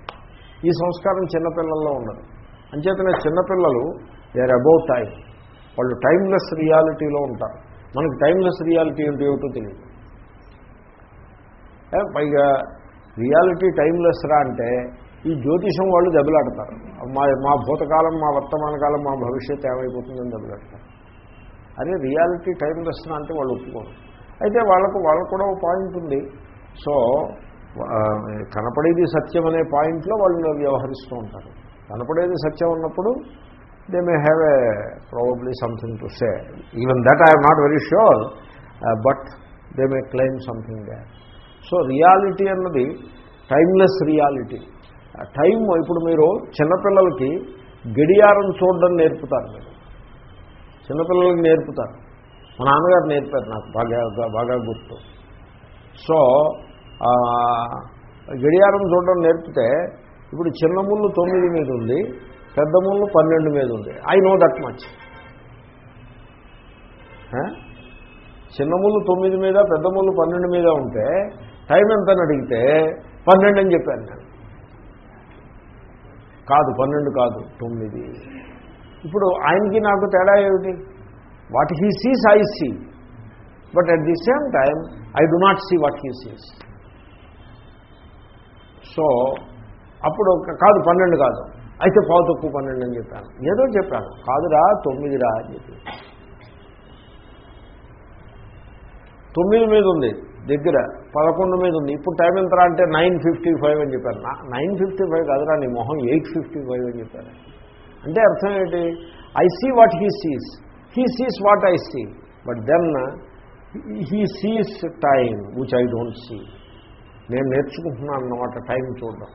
Speaker 1: ఈ సంస్కారం చిన్నపిల్లల్లో ఉండదు. అంచేతనే చిన్నపిల్లలు దే ఆర్ అబౌట్ టైం వాళ్ళు టైమ్లెస్ రియాలిటీలో ఉంటారు. మనకి టైమ్లెస్ రియాలిటీ ఏంటి ఏమిటో తెలియదు. పైగా రియాలిటీ టైమ్లెస్ రా అంటే ఈ జ్యోతిషం వాళ్ళు దెబ్బలాడతారు. మా మా భూతకాలం మా వర్తమాన కాలం మా భవిష్యత్ ఏమైపోతుందని దెబ్బలాడతారు. అదే రియాలిటీ టైం రా అంటే వాళ్ళు ఒప్పుకోరు. అయితే వాళ్ళకు వాళ్ళకు కూడా ఒక పాయింట్ ఉంది. సో కనపడేది సత్యం అనే పాయింట్లో వాళ్ళు వ్యవహరిస్తూ ఉంటారు. కనపడేది సత్యం ఉన్నప్పుడు they may have a probably something to say even that I'm not very sure but they may claim something they saw reality అన్నది టైమ్లెస్ రియాలిటీ టైం ఇప్పుడు మీరు చిన్నపిల్లలకి గడియారం చూడడం నేర్పుతారు మీరు. చిన్నపిల్లలకి నేర్పుతారు. మా నాన్నగారు నేర్పారు నాకు బాగా బాగా గుర్తు. సో గడియారం చూడడం నేర్పితే ఇప్పుడు చిన్న ముళ్ళు తొమ్మిది మీద ఉంది పెద్ద ముళ్ళు పన్నెండు మీద ఉంది. ఐ నో దట్ మచ్ చిన్న ముళ్ళు తొమ్మిది మీద పెద్ద ముళ్ళు పన్నెండు మీద ఉంటే టైం ఎంత అని అడిగితే పన్నెండు అని చెప్పాను నేను. కాదు పన్నెండు కాదు తొమ్మిది. ఇప్పుడు ఆయనకి నాకు తేడా ఏమిటి? What he sees I see but at the same time I do not see what he sees so అప్పుడు కాదు పన్నెండు కాదు. అయితే పావు తక్కువ పన్నెండు అని చెప్పాను. ఏదో చెప్పాను. కాదురా తొమ్మిదిరా అని చెప్పి. తొమ్మిది మీద ఉంది దగ్గర. పదకొండు మీద ఉంది. ఇప్పుడు టైం ఎంతరా అంటే నైన్ ఫిఫ్టీ ఫైవ్ అని చెప్పారు నైన్ ఫిఫ్టీ ఫైవ్ కాదురా నీ మొహం ఎయిట్ ఫిఫ్టీ ఫైవ్ అని చెప్పారు అంటే అర్థం ఏంటి? I see what he sees he sees what I see but then he sees time which I don't see నేను నేర్చుకుంటున్నాను అన్నమాట టైం చూడడం.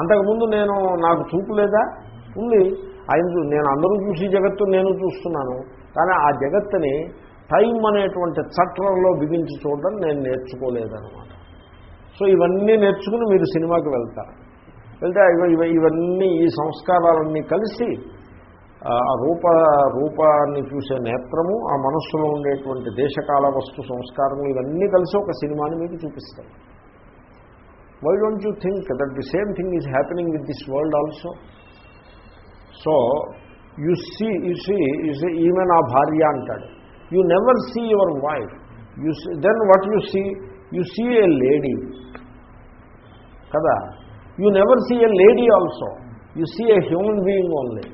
Speaker 1: అంతకుముందు నేను నాకు చూపు లేదా? ఉంది. ఆయన నేను అందరూ చూసి జగత్తు నేను చూస్తున్నాను. కానీ ఆ జగత్తుని టైం అనేటువంటి చట్టంలో బిగించి చూడడం నేను నేర్చుకోలేదన్నమాట. సో ఇవన్నీ నేర్చుకుని మీరు సినిమాకి వెళ్తారు. వెళ్తే ఇవన్నీ ఈ సంస్కారాలన్నీ కలిసి ఆ రూప రూపాన్ని చూసే నేత్రము ఆ మనస్సులో ఉండేటువంటి దేశకాల వస్తు సంస్కారము ఇవన్నీ కలిసి ఒక సినిమాని మీకు చూపిస్తాయి. Why don't you think that the same thing is happening with this world also so you see you see you see ఈమె నా భార్య అంటాడు you never see your wife you then what you see you see a lady కదా you never see a lady also you see a human being only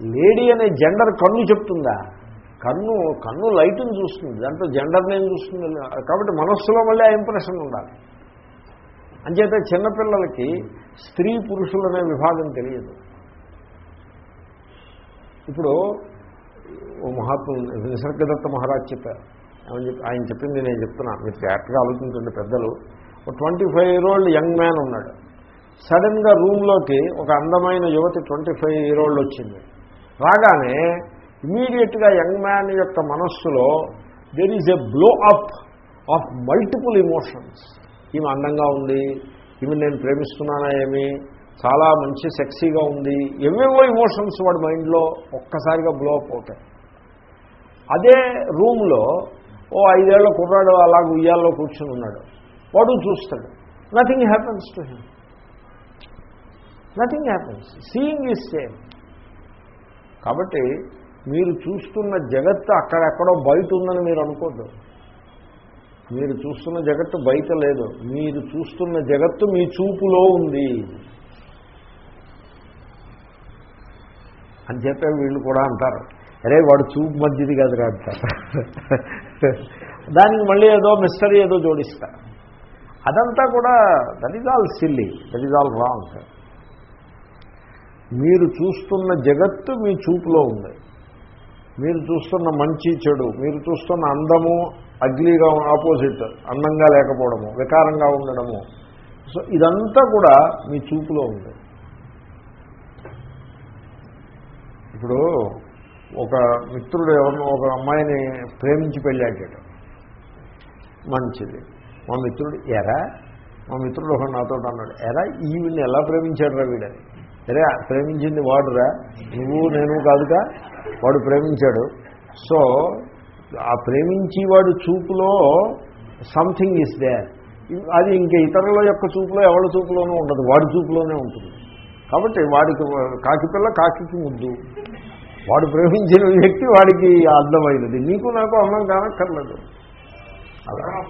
Speaker 1: lady అనే gender కన్ను చెప్తుందా? కన్ను కన్ను లైట్ని చూస్తుంది. దాంట్లో జెండర్ని ఏం చూస్తుంది. కాబట్టి మనస్సులో మళ్ళీ ఆ ఇంప్రెషన్ ఉండాలి. అంచేత చిన్నపిల్లలకి స్త్రీ పురుషులనే విభాగం తెలియదు. ఇప్పుడు ఓ మహాత్ములు నిసర్గదత్త మహారాజ్ చెప్పారు. ఏమని చెప్పి ఆయన చెప్పింది నేను చెప్తున్నాను మీరు జాగ్రత్తగా ఆలోచించండి పెద్దలు. ఒక twenty five year old young man ఉన్నాడు. సడన్గా రూమ్లోకి ఒక అందమైన యువతి ట్వంటీ ఫైవ్ ఇయర్ ఓల్డ్ వచ్చింది. రాగానే ఇమీడియట్గా యంగ్ మ్యాన్ యొక్క మనస్సులో there is a blow up of multiple emotions ఈమె అందంగా ఉంది ఈమె నేను ప్రేమిస్తున్నానా ఏమి? చాలా మంచి సెక్సీగా ఉంది. ఎవేవో ఇమోషన్స్ వాడి మైండ్లో ఒక్కసారిగా బ్లోప్ అవుతాయి. అదే రూమ్లో ఓ ఐదేళ్ళ కుర్రాడు అలా ఉయ్యాల్లో కూర్చుని ఉన్నాడు. వాడు చూస్తాడు. Nothing happens to him nothing happens seeing is same కాబట్టి మీరు చూస్తున్న జగత్తు అక్కడెక్కడో బయట ఉందని మీరు అనుకోద్దు. మీరు చూస్తున్న జగత్తు బయట లేదు. మీరు చూస్తున్న జగత్తు మీ చూపులో ఉంది. అని చెప్పే వీళ్ళు కూడా అంటారు. అరే వాడు చూపు మధ్యది కదరా అంటారు. దానికి మళ్ళీ ఏదో మిస్టరీ ఏదో జోడిస్తారు. అదంతా కూడా that is all silly that is all wrong మీరు చూస్తున్న జగత్తు మీ చూపులో ఉంది. మీరు చూస్తున్న మంచి చెడు మీరు చూస్తున్న అందము అగ్లీగా ఆపోజిట్ అందంగా లేకపోవడము వికారంగా ఉండడము. సో ఇదంతా కూడా మీ చూపులో ఉంది. ఇప్పుడు ఒక మిత్రుడు ఎవరినో ఒక అమ్మాయిని ప్రేమించి పెళ్ళాడాడు మంచిది. మా మిత్రుడు ఎరా? మా మిత్రుడు ఒక నాతో అన్నాడు ఎరా ఈవిని ఎలా ప్రేమించాడు రా వీడని సరే ప్రేమించింది వాడురా. నువ్వు నేను కాదుగా వాడు ప్రేమించాడు. సో ఆ ప్రేమించి వాడు చూపులో సంథింగ్ ఇస్ దే అది ఇంకా ఇతరుల యొక్క చూపులో ఎవరి చూపులోనూ ఉండదు. వాడి చూపులోనే ఉంటుంది. కాబట్టి వాడికి కాకిపిల్ల కాకికి ముద్దు. వాడు ప్రేమించిన వ్యక్తి వాడికి అర్థమైనది. నీకు నాకు అన్నం కానక్కర్లేదు. అలా.